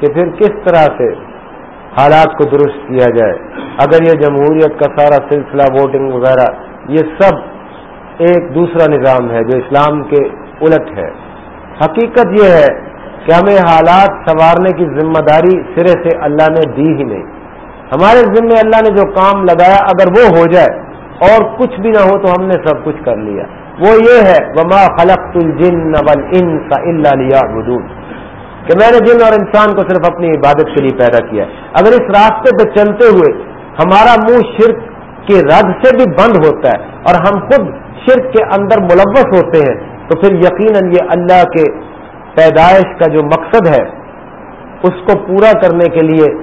کہ پھر کس طرح سے حالات کو درست کیا جائے؟ اگر یہ جمہوریت کا سارا سلسلہ ووٹنگ وغیرہ یہ سب ایک دوسرا نظام ہے جو اسلام کے الٹ ہے۔ حقیقت یہ ہے کہ ہمیں حالات سنوارنے کی ذمہ داری سرے سے اللہ نے دی ہی نہیں۔ ہمارے ذمے اللہ نے جو کام لگایا اگر وہ ہو جائے اور کچھ بھی نہ ہو تو ہم نے سب کچھ کر لیا۔ وہ یہ ہے، وما خلق الجن والانس الا ليعبدون۔ کہ میں نے جن اور انسان کو صرف اپنی عبادت کے لیے پیدا کیا اگر اس راستے پہ چلتے ہوئے ہمارا منہ شرک کے رد سے بھی بند ہوتا ہے اور ہم خود شرک کے اندر ملوث ہوتے ہیں، تو پھر یقیناً یہ اللہ کے پیدائش کا جو مقصد ہے، اس کو پورا کرنے کے لیے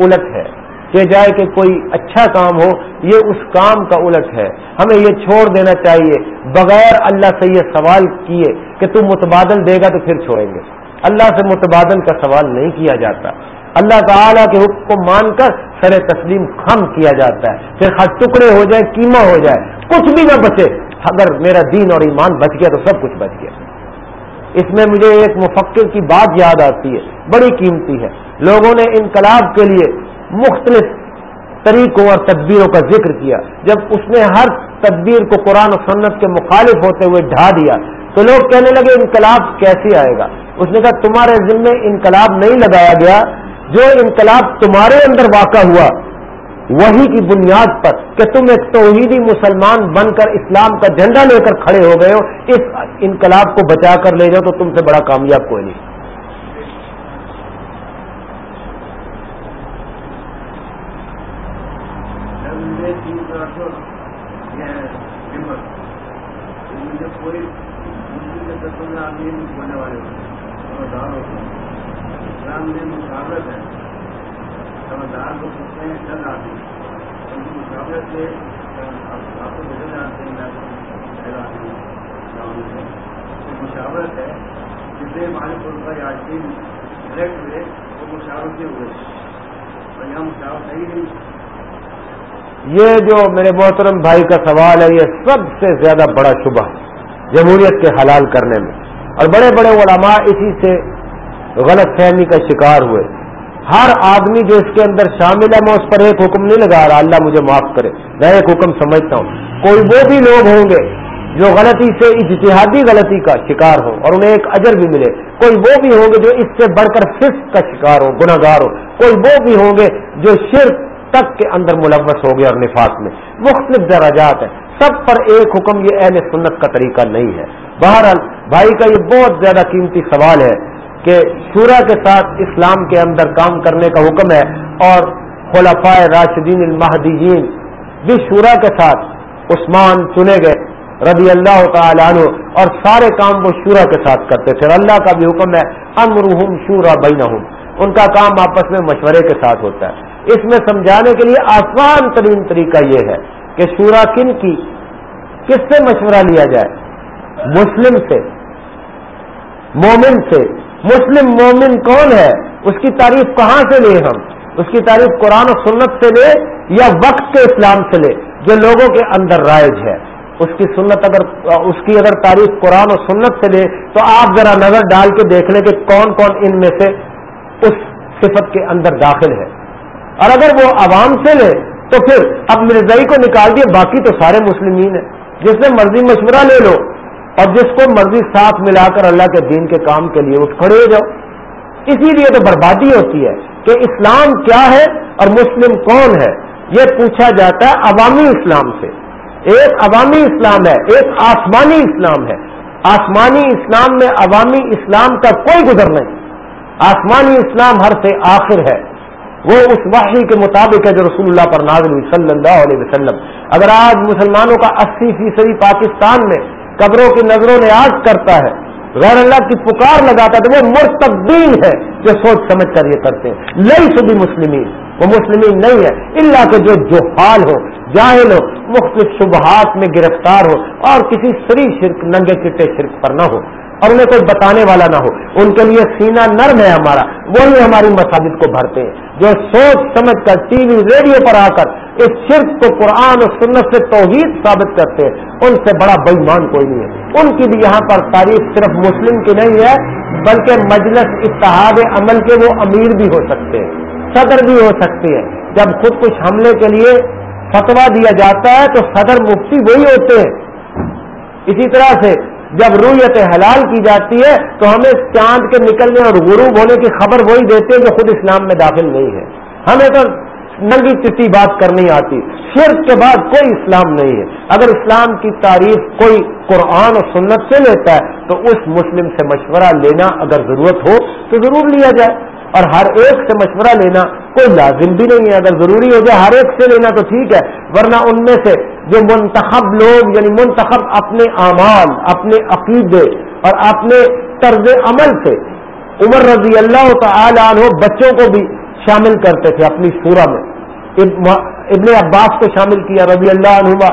الٹ ہے۔ کہ جائے کہ کوئی اچھا کام ہو، یہ اس کام کا الٹ ہے۔ ہمیں یہ چھوڑ دینا چاہیے۔ بغیر اللہ سے یہ سوال کیے کہ تم متبادل دے گا تو پھر چھوڑیں گے۔ اللہ سے متبادل کا سوال نہیں کیا جاتا۔ اللہ تعالیٰ کے حکم کو مان کر سر تسلیم خم کیا جاتا ہے۔ پھر ہر ٹکڑے ہو جائے کیما ہو جائے۔ کچھ بھی نہ بچے۔ اگر میرا دین اور ایمان بچ گیا تو سب کچھ بچ گیا۔ اس میں مجھے ایک مفکر کی بات یاد آتی ہے۔ بڑی قیمتی ہے۔ لوگوں نے انقلاب کے لیے مختلف طریقوں اور تدبیروں کا ذکر کیا۔ جب اس نے ہر تدبیر کو قرآن و سنت کے مخالف ہوتے ہوئے ڈھا دیا، تو لوگ کہنے لگے، انقلاب کیسے آئے گا؟ اس نے کہا، تمہارے ذمے انقلاب نہیں لگایا گیا۔ جو انقلاب تمہارے اندر واقع ہوا، وہی کی بنیاد پر کہ تم ایک توحیدی مسلمان بن کر اسلام کا جھنڈا لے کر کھڑے ہو گئے ہو، اس انقلاب کو بچا کر لے جاؤ تو تم سے بڑا کامیاب کوئی نہیں۔ یہ جو میرے محترم بھائی کا سوال ہے، یہ سب سے زیادہ بڑا شبہ جمہوریت کے حلال کرنے میں۔ اور بڑے بڑے علماء اسی سے غلط فہمی کا شکار ہوئے۔ ہر آدمی جو اس کے اندر شامل ہے، میں اس پر ایک حکم نہیں لگا رہا، اللہ مجھے معاف کرے۔ میں ایک حکم سمجھتا ہوں۔ کوئی وہ بھی لوگ ہوں گے جو غلطی سے، اجتہادی غلطی کا شکار ہو اور انہیں ایک اجر بھی ملے۔ کوئی وہ بھی ہوں گے جو اس سے بڑھ کر فسق کا شکار ہو گناہ گار ہو کوئی وہ بھی ہوں گے جو شرک تک کے اندر ملوث ہو گیا اور نفاق میں۔ مختلف دراجات ہیں۔ سب پر ایک حکم، یہ اہل سنت کا طریقہ نہیں ہے۔ بہرحال، بھائی کا یہ بہت زیادہ قیمتی سوال ہے کہ شورا کے ساتھ اسلام کے اندر کام کرنے کا حکم ہے اور خلفائے راشدین المحدین بھی شورا کے ساتھ عثمان چنے گئے رضی اللہ تعالیٰ عنہ اور سارے کام وہ شورا کے ساتھ کرتے تھے۔ اللہ کا بھی حکم ہے امرحم شورا بینہم۔ ان کا کام آپس میں مشورے کے ساتھ ہوتا ہے۔ اس میں سمجھانے کے لیے آسان ترین طریقہ یہ ہے کہ شورا کن کی کس سے مشورہ لیا جائے؟ مسلم سے، مومن سے۔ مسلم مومن کون ہے؟ اس کی تعریف کہاں سے لے ہم؟ اس کی تعریف قرآن و سنت سے لے یا وقت کے اسلام سے لے جو لوگوں کے اندر رائج ہے۔ اس کی سنت اگر، اس کی اگر تعریف قرآن و سنت سے لے تو آپ ذرا نظر ڈال کے دیکھ لیں کہ کون کون ان میں سے اس صفت کے اندر داخل ہے۔ اور اگر وہ عوام سے لے، تو پھر اب مرزائی کو نکال دیے، باقی تو سارے مسلمین ہیں۔ جس میں مرضی مشورہ لے لو اور جس کو مرضی ساتھ ملا کر اللہ کے دین کے کام کے لیے اٹھ کھڑے ہو جاؤ۔ اسی لیے تو بربادی ہوتی ہے کہ اسلام کیا ہے اور مسلم کون ہے۔ یہ پوچھا جاتا ہے عوامی اسلام سے۔ ایک عوامی اسلام ہے، ایک آسمانی اسلام ہے۔ آسمانی اسلام میں عوامی اسلام کا کوئی گزر نہیں۔ آسمانی اسلام ہر سے آخر ہے۔ وہ اس وحی کے مطابق ہے جو رسول اللہ پر نازل ہوئی، صلی اللہ علیہ وسلم۔ اگر آج مسلمانوں کا اسی فیصدی پاکستان میں قبروں کی نظروں نے آگ کرتا ہے، غیر اللہ کی پکار لگاتا ہے، تو وہ مرتبین ہے جو سوچ سمجھ کر یہ کرتے ہیں۔ لئی سبھی مسلمین، وہ مسلمین نہیں ہے اللہ کے جو جو حال ہو، جاہل ہو، مختلف شبہات میں گرفتار ہو، اور کسی سری شرک، ننگے چٹے شرک پر نہ ہو۔ اور انہیں کوئی بتانے والا نہ ہو۔ ان کے لیے سینہ نرم ہے ہمارا۔ وہی ہماری مساجد کو بھرتے ہیں۔ جو سوچ سمجھ کر ٹی وی، ریڈیو پر آ کر اس شرک کو قرآن اور سنت سے توحید ثابت کرتے ہیں، ان سے بڑا بےمان کوئی نہیں ہے۔ ان کی بھی یہاں پر تاریخ صرف مسلم کی نہیں ہے، بلکہ مجلس اتحاد عمل کے وہ امیر بھی ہو سکتے ہیں۔ صدر بھی ہو سکتے ہیں جب خود کچھ حملے کے لیے فتوا دیا جاتا ہے تو صدر مفتی وہی ہوتے ہیں۔ اسی طرح سے جب رویت حلال کی جاتی ہے تو ہمیں چاند کے نکلنے اور غروب ہونے کی خبر وہی دیتے ہیں جو خود اسلام میں داخل نہیں ہے۔ ہمیں تو ننگی چٹی بات کرنی آتی۔ شرک کے بعد کوئی اسلام نہیں ہے۔ اگر اسلام کی تعریف کوئی قرآن اور سنت سے لیتا ہے تو اس مسلم سے مشورہ لینا اگر ضرورت ہو تو ضرور لیا جائے۔ اور ہر ایک سے مشورہ لینا کوئی لازم بھی نہیں ہے۔ اگر ضروری ہو جائے ہر ایک سے لینا تو ٹھیک ہے، ورنہ ان میں سے جو منتخب لوگ یعنی منتخب اپنے اعمال، اپنے عقیدے اور اپنے طرز عمل سے عمر رضی اللہ تعالی عنہ بچوں کو بھی شامل کرتے تھے اپنی سورہ میں۔ ابن عباس کو شامل کیا رضی اللہ عنہ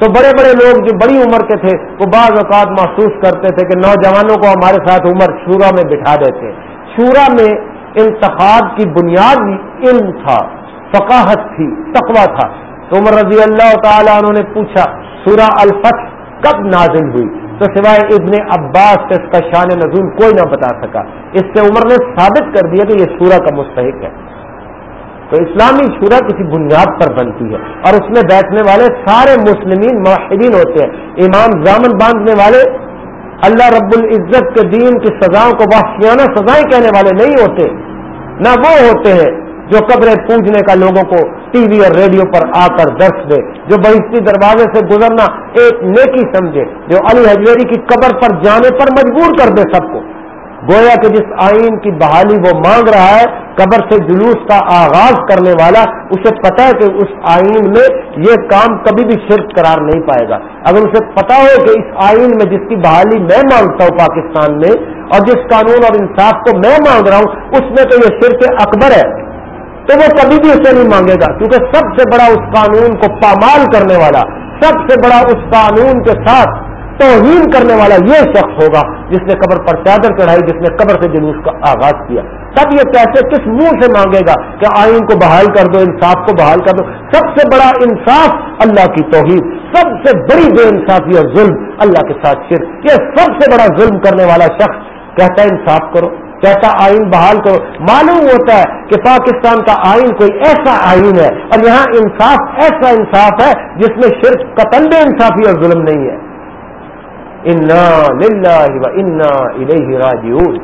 تو بڑے بڑے لوگ جو بڑی عمر کے تھے، وہ بعض اوقات محسوس کرتے تھے کہ نوجوانوں کو ہمارے ساتھ عمر شورا میں بٹھا دیتے۔ شورا میں انتخاب کی بنیاد بھی علم تھا، فقاہت تھی تقوا تھا۔ عمر رضی اللہ تعالیٰ انہوں نے پوچھا، سورہ الفتح کب نازل ہوئی؟ تو سوائے ابن عباس سے اس کا شان نزول کوئی نہ بتا سکا۔ اس سے عمر نے ثابت کر دیا کہ یہ سورہ کا مستحق ہے۔ تو اسلامی شورا کسی بنیاد پر بنتی ہے اور اس میں بیٹھنے والے سارے مسلمین معاہدین ہوتے ہیں۔ امام زامن باندھنے والے، اللہ رب العزت کے دین کی سزاؤں کو وحشیانہ سزائیں کہنے والے نہیں ہوتے۔ نہ وہ ہوتے ہیں جو قبریں پوجنے کا لوگوں کو ٹی وی اور ریڈیو پر آ کر درس دے، جو بہشتی دروازے سے گزرنا ایک نیکی سمجھے، جو علی حجویری کی قبر پر جانے پر مجبور کر دے سب کو۔ گویا کہ جس آئین کی بحالی وہ مانگ رہا ہے، قبر سے جلوس کا آغاز کرنے والا، اسے پتا ہے کہ اس آئین میں یہ کام کبھی بھی شرک قرار نہیں پائے گا۔ اگر اسے پتا ہو کہ اس آئین میں جس کی بحالی میں مانگتا ہوں پاکستان میں، اور جس قانون اور انصاف کو میں مانگ رہا ہوں، اس میں تو یہ شرک اکبر ہے۔ تو وہ کبھی بھی اسے نہیں مانگے گا، کیونکہ سب سے بڑا اس قانون کو پامال کرنے والا، سب سے بڑا اس قانون کے ساتھ توہین کرنے والا یہ شخص ہوگا جس نے قبر پر چادر چڑھائی، جس نے قبر سے جلوس کا آغاز کیا۔ تب یہ کیسے کس منہ سے مانگے گا کہ آئین کو بحال کر دو، انصاف کو بحال کر دو۔ سب سے بڑا انصاف اللہ کی توحید، سب سے بڑی بے انصافی اور ظلم اللہ کے ساتھ شرک۔ یہ سب سے بڑا ظلم کرنے والا شخص کہتا ہے انصاف کرو۔ کہتا آئین بحال کرو۔ معلوم ہوتا ہے کہ پاکستان کا آئین کوئی ایسا آئین ہے اور یہاں انصاف ایسا انصاف ہے جس میں شرک قتل انصافی اور ظلم نہیں ہے۔ انا للہ و انا الیہ راجعون۔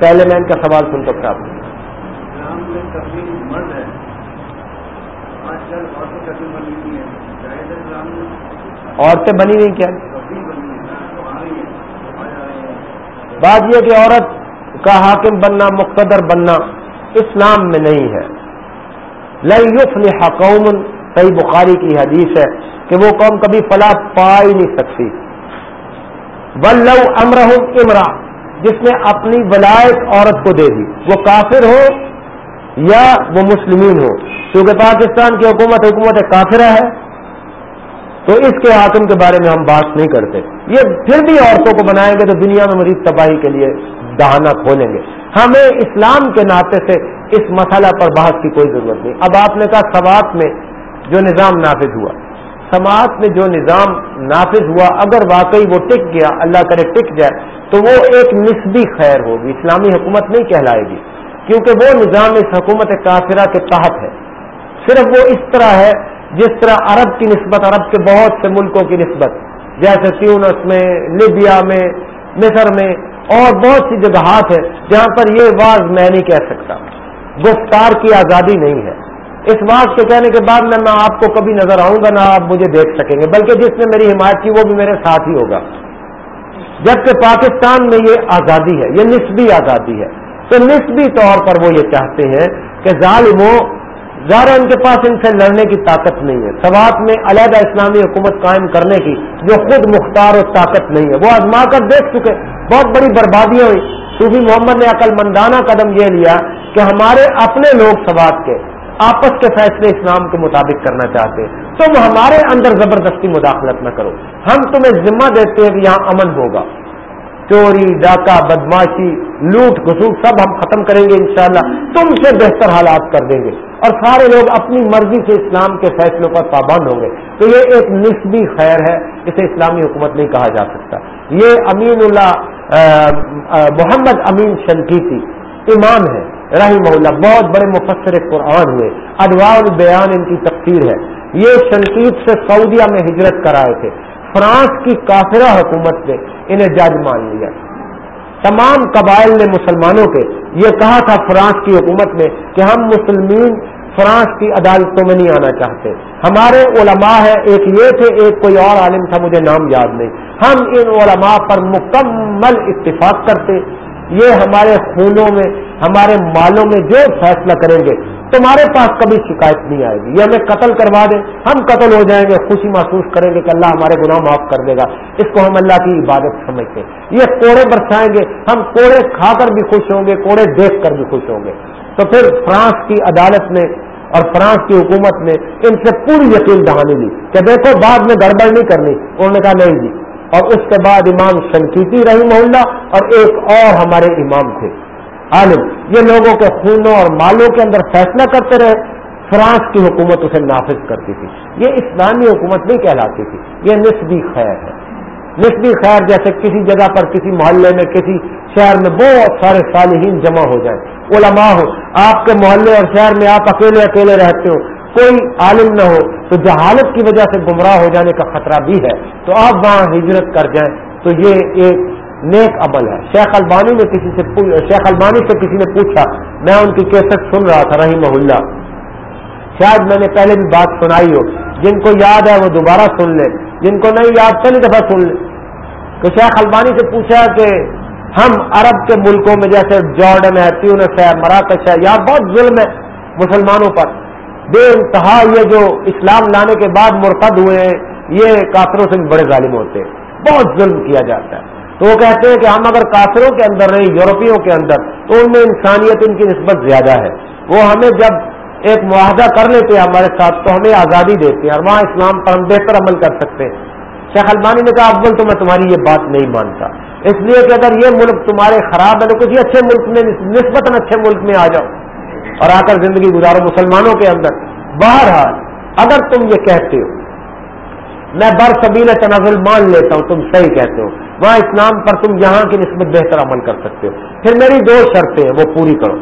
پہلے میں ان کا سوال سن سکتا ہوں۔ عورتیں بنی ہوئی کیا؟ بات یہ کہ عورت کا حاکم بننا، مقتدر بننا اسلام میں نہیں ہے۔ لئی قوم صحیح بخاری کی حدیث ہے کہ وہ قوم کبھی فلاح پا ہی نہیں سکتی۔ ولو امرہ امرا، جس نے اپنی ولایت عورت کو دے دی۔ وہ کافر ہو یا وہ مسلمین ہو؟ کیونکہ پاکستان کی حکومت حکومت کافرہ ہے۔ تو اس کے حاکم کے بارے میں ہم بات نہیں کرتے۔ یہ پھر بھی عورتوں کو بنائیں گے تو دنیا میں مزید تباہی کے لیے دہانا کھولیں گے۔ ہمیں اسلام کے ناطے سے اس مسئلہ پر بحث کی کوئی ضرورت نہیں۔ اب آپ نے کہا سماعت میں جو نظام نافذ ہوا۔ سماعت میں جو نظام نافذ ہوا، اگر واقعی وہ ٹک گیا، اللہ کرے ٹک جائے، تو وہ ایک نسبی خیر ہوگی۔ اسلامی حکومت نہیں کہلائے گی۔ کیونکہ وہ نظام اس حکومت کافرہ کے تحت ہے۔ صرف وہ اس طرح ہے جس طرح عرب کی نسبت، عرب کے بہت سے ملکوں کی نسبت، جیسے تیونس میں، لیبیا میں، مصر میں، اور بہت سی جگہات ہیں جہاں پر یہ واز میں نہیں کہہ سکتا۔ گفتار کی آزادی نہیں ہے۔ اس واز کے کہنے کے بعد میں آپ کو کبھی نظر آؤں گا، نہ آپ مجھے دیکھ سکیں گے، بلکہ جس نے میری حمایت کی وہ بھی میرے ساتھ ہی ہوگا۔ جبکہ پاکستان میں یہ آزادی ہے، یہ نسبی آزادی ہے۔ تو نسبی طور پر وہ یہ چاہتے ہیں کہ ظالموں ظاہر ان کے پاس ان سے لڑنے کی طاقت نہیں ہے۔ سوات میں علیحدہ اسلامی حکومت قائم کرنے کی جو خود مختار اور طاقت نہیں ہے۔ وہ آزما کر دیکھ چکے۔ بہت بڑی بربادیاں ہوئی۔ صوفی محمد نے عقل مندانہ قدم یہ لیا کہ ہمارے اپنے لوگ سوات کے آپس کے فیصلے اسلام کے مطابق کرنا چاہتے تم ہمارے اندر زبردستی مداخلت نہ کرو۔ ہم تمہیں ذمہ دیتے ہیں کہ یہاں امن ہوگا۔ چوری، ڈاکہ، بدماشی، لوٹ گسوٹ سب ہم ختم کریں گے انشاءاللہ۔ تم سے بہتر حالات کر دیں گے۔ اور سارے لوگ اپنی مرضی سے اسلام کے فیصلوں پر پابند ہوں گے۔ تو یہ ایک نسبی خیر ہے، اسے اسلامی حکومت نہیں کہا جا سکتا۔ یہ امین اللہ محمد امین شنقیتی امام ہے رحیم اللہ، بہت بڑے مفسر قرآن ہوئے۔ ادوا البیان ان کی تفسیر ہے۔ یہ شنقیت سے سعودیہ میں ہجرت کرائے تھے۔ فرانس کی کافرہ حکومت نے انہیں جج مان لیا۔ تمام قبائل نے مسلمانوں کے یہ کہا تھا فرانس کی حکومت میں کہ ہم مسلمین فرانس کی عدالتوں میں نہیں آنا چاہتے۔ ہمارے علماء ہیں، ایک یہ تھے، ایک کوئی اور عالم تھا، مجھے نام یاد نہیں۔ ہم ان علماء پر مکمل اتفاق کرتے۔ یہ ہمارے خونوں میں، ہمارے مالوں میں جو فیصلہ کریں گے، تمہارے پاس کبھی شکایت نہیں آئے گی۔ یہ ہمیں قتل کروا دیں، ہم قتل ہو جائیں گے، خوشی محسوس کریں گے کہ اللہ ہمارے گناہ معاف کر دے گا۔ اس کو ہم اللہ کی عبادت سمجھتے ہیں۔ یہ کوڑے برسائیں گے، ہم کوڑے کھا کر بھی خوش ہوں گے، کوڑے دیکھ کر بھی خوش ہوں گے۔ تو پھر فرانس کی عدالت نے اور فرانس کی حکومت نے ان سے پوری یقین دہانی لی کہ دیکھو بعد میں گڑبڑ نہیں کرنی۔ انہوں نے کہا نہیں جی اور اس کے بعد امام شنکیتی رہی محلہ اور ایک اور ہمارے امام تھے۔ عالم، یہ لوگوں کے خونوں اور مالوں کے اندر فیصلہ کرتے رہے۔ فرانس کی حکومت اسے نافذ کرتی تھی۔ یہ اسلامی حکومت نہیں کہلاتی تھی۔ یہ نسبی خیر ہے۔ نسبی خیر جیسے کسی جگہ پر کسی محلے میں، کسی شہر میں بہت سارے صالحین جمع ہو جائیں۔ علماء ہو آپ کے محلے اور شہر میں آپ اکیلے اکیلے رہتے ہو کوئی عالم نہ ہو، تو جہالت کی وجہ سے گمراہ ہو جانے کا خطرہ بھی ہے۔ تو آپ وہاں ہجرت کر جائیں، تو یہ ایک نیک عمل ہے۔ شیخ البانی نے کسی سے شیخ البانی سے کسی نے پوچھا، میں ان کی کیسٹ سن رہا تھا رحیم اللہ۔ شاید میں نے پہلے بھی بات سنائی ہو۔ جن کو یاد ہے وہ دوبارہ سن لیں، جن کو نہیں یاد پہلی دفعہ سن لیں۔ تو شیخ البانی سے پوچھا کہ ہم عرب کے ملکوں میں جیسے جارڈن ہے، تیونس ہے، مراکش ہے، یہاں بہت ظلم ہے مسلمانوں پر۔ بے انتہا یہ جو اسلام لانے کے بعد مرتد ہوئے ہیں، یہ کافروں سے بھی بڑے ظالم ہوتے ہیں۔ بہت ظلم کیا جاتا ہے۔ تو وہ کہتے ہیں کہ ہم اگر کافروں کے اندر رہے یورپیوں کے اندر، تو ان میں انسانیت ان کی نسبت زیادہ ہے۔ وہ ہمیں جب ایک معاہدہ کر لیتے ہیں ہمارے ساتھ، تو ہمیں آزادی دیتے ہیں اور وہاں اسلام پر ہم بہتر عمل کر سکتے ہیں۔ شیخ المانی نے کہا افضل تو میں تمہاری یہ بات نہیں مانتا۔ اس لیے کہ اگر یہ ملک تمہارے خراب ہے تو کسی اچھے ملک میں، نسبتاً اچھے ملک میں آ جاؤ۔ اور آ کر زندگی گزارو مسلمانوں کے اندر۔ بہرحال، اگر تم یہ کہتے ہو، میں بر سبیل تنازل مان لیتا ہوں، تم صحیح کہتے ہو۔ وہاں اسلام پر تم یہاں کی نسبت بہتر عمل کر سکتے ہو۔ پھر میری دو شرطیں ہیں، وہ پوری کرو۔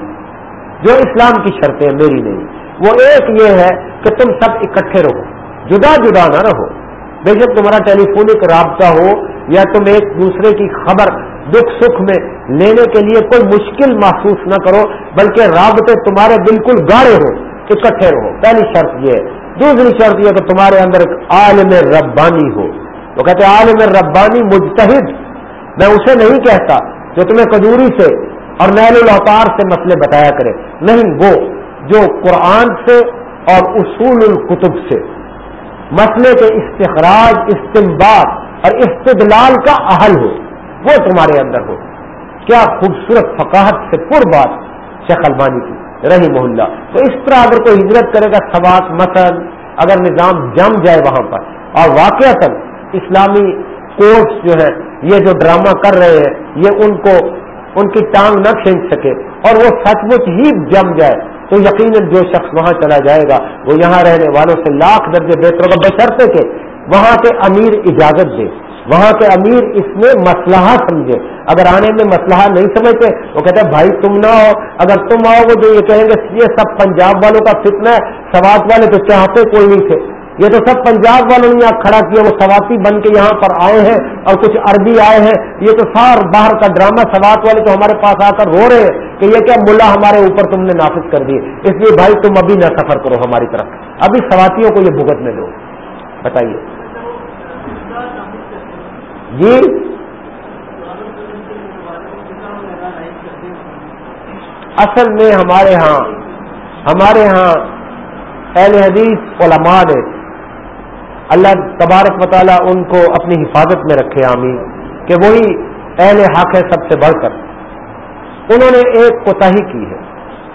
جو اسلام کی شرطیں ہیں، میری نہیں۔ وہ ایک یہ ہے کہ تم سب اکٹھے رہو۔ جدا جدا نہ رہو۔ بے شک تمہارا ٹیلی فونک رابطہ ہو یا تم ایک دوسرے کی خبر دکھ سکھ میں لینے کے لیے کوئی مشکل محسوس نہ کرو، بلکہ رابطے تمہارے بالکل گاڑے ہو، اکٹھے رہو۔ پہلی شرط یہ ہے۔ دوسری شرط یہ کہ تمہارے اندر ایک عالم ربانی ہو۔ وہ کہتے عالم ربانی مجتہد۔ میں اسے نہیں کہتا جو تمہیں کجوری سے اور نیل الاوتار سے مسئلے بتایا کرے۔ نہیں، وہ جو قرآن سے اور اصول القتب سے۔ مسئلے کے استخراج استمباد اور استدلال کا اہل ہو، وہ تمہارے اندر ہو۔ کیا خوبصورت فقاہت سے پر بات شیخ البانی کی رہی محلہ تو اس طرح اگر کوئی ہجرت کرے گا، سوات مثلاً اگر نظام جم جائے وہاں پر، اور واقع اسلامی کورٹس جو ہے یہ جو ڈرامہ کر رہے ہیں، یہ ان کو، ان کی ٹانگ نہ کھینچ سکے اور وہ سچ مچ ہی جم جائے، تو یقیناً جو شخص وہاں چلا جائے گا، وہ یہاں رہنے والوں سے لاکھ درجے بہتر ہوگا، بشرطے کے وہاں کے امیر اجازت دے، وہاں کے امیر اس میں مسلحہ سمجھے۔ اگر آنے میں مسلحہ نہیں سمجھتے، وہ کہتے ہیں، بھائی تم نہ ہو اگر تم آؤ گے جو یہ کہیں گے، یہ سب پنجاب والوں کا فتنہ ہے، سوات والے تو چاہتے کوئی نہیں تھے۔ یہ تو سب پنجاب والوں نے یہاں کھڑا کیا، وہ سواتی بن کے یہاں پر آئے ہیں اور کچھ عربی آئے ہیں۔ یہ تو سار باہر کا ڈرامہ، سوات والے تو ہمارے پاس آ کر رو رہے ہیں کہ یہ کیا ملا ہمارے اوپر، تم نے نافذ کر دیے اس لیے بھائی تم ابھی نہ سفر کرو ہماری طرف۔ ابھی سواتیوں کو یہ بھگت دو۔ بتائیے۔ جی؟ اصل میں ہمارے ہاں ہمارے ہاں اہل حدیث علماء نے اللہ تبارک مطالعہ ان کو اپنی حفاظت میں رکھے، آمین، کہ وہی اہل حق ہے سب سے بڑھ کر۔ انہوں نے ایک کوتا کی ہے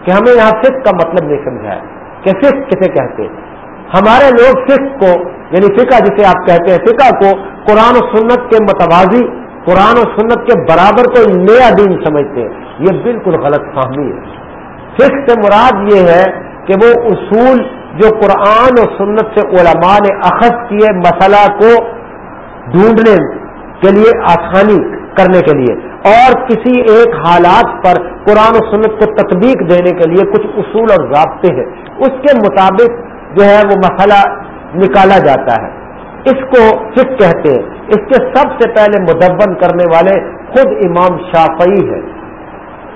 کہ ہمیں یہاں فکر کا مطلب نہیں سمجھایا کہ فکر کسے کہتے ہیں۔ ہمارے لوگ فکر کو یعنی فقہ جسے آپ کہتے ہیں، فقہ کو قرآن و سنت کے متوازی، قرآن و سنت کے برابر کو نیا دین سمجھتے ہیں۔ یہ بالکل غلط فہمی ہے۔ فکر سے مراد یہ ہے کہ وہ اصول جو قرآن و سنت سے علماء نے اخذ کیے مسئلہ کو ڈھونڈنے کے لیے آسانی کرنے کے لیے، اور کسی ایک حالات پر قرآن و سنت کو تطبیق دینے کے لیے کچھ اصول اور ضابطے ہیں۔ اس کے مطابق جو ہے وہ مسئلہ نکالا جاتا ہے۔ اس کو فک کہتے ہیں؟ اس کے سب سے پہلے مدبن کرنے والے خود امام شافعی ہے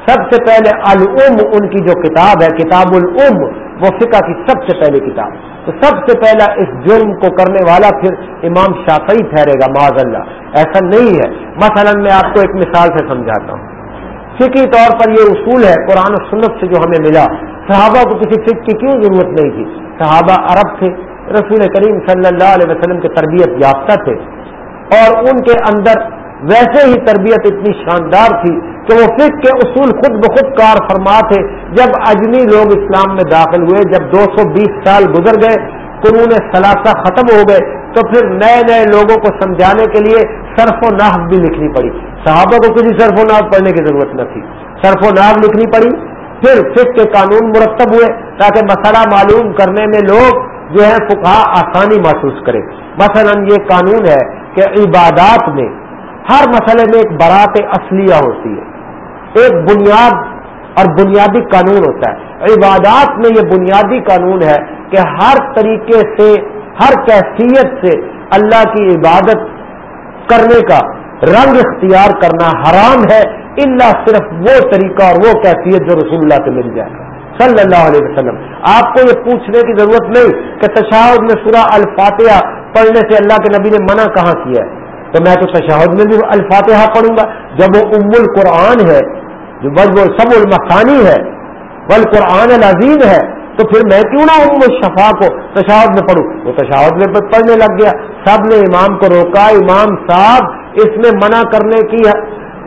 سب سے پہلے العم ان کی جو کتاب ہے کتاب العم وہ فقہ کی سب سے پہلی کتاب۔ تو سب سے پہلا اس جرم کو کرنے والا پھر امام شافعی ٹھہرے گا، معاذ اللہ۔ ایسا نہیں ہے۔ مثلا میں آپ کو ایک مثال سے سمجھاتا ہوں۔ فکی طور پر یہ اصول ہے، قرآن و سنت سے جو ہمیں ملا۔ صحابہ کو کسی فک کی کیوں ضرورت نہیں تھی؟ صحابہ عرب تھے، رسول کریم صلی اللہ علیہ وسلم کے تربیت یافتہ تھے۔ اور ان کے اندر ویسے ہی تربیت اتنی شاندار تھی کہ وہ فکر کے اصول خود بخود کار فرما تھے۔ جب اجمی لوگ اسلام میں داخل ہوئے، جب دو سو بیس سال گزر گئے، قرون ثلاثہ ختم ہو گئے، تو پھر نئے نئے لوگوں کو سمجھانے کے لیے صرف و ناف بھی لکھنی پڑی۔ صحابہ کو کسی صرف و ناف پڑھنے کی ضرورت نہ تھی۔ صرف و ناف لکھنی پڑی پھر فکر کے قانون مرتب ہوئے تاکہ مسئلہ معلوم کرنے میں لوگ جو ہے فکا آسانی محسوس کرے مثلا یہ قانون ہے کہ عبادات میں ہر مسئلے میں ایک برات اصلیہ ہوتی ہے۔ ایک بنیاد اور بنیادی قانون ہوتا ہے۔ عبادات میں یہ بنیادی قانون ہے کہ ہر طریقے سے، ہر کیفیت سے اللہ کی عبادت کرنے کا رنگ اختیار کرنا حرام ہے۔ اللہ صرف وہ طریقہ اور وہ کیفیت جو رسول اللہ سے مل جائے۔ صلی اللہ علیہ وسلم۔ آپ کو یہ پوچھنے کی ضرورت نہیں کہ تشاہد میں سورہ الفاتحہ پڑھنے سے اللہ کے نبی نے منع کہاں کیا ہے۔ تو میں تو تشہد میں بھی الفاتحہ پڑھوں گا۔ جب وہ ام القرآن ہے، جو بل وہ سب المخانی ہے بل قرآن العظیم ہے، تو پھر میں کیوں نہ ام الشفا کو تشاہد میں پڑھوں؟ وہ تشاہد میں پڑھنے لگ گیا۔ سب نے امام کو روکا، امام صاحب اس میں منع کرنے کی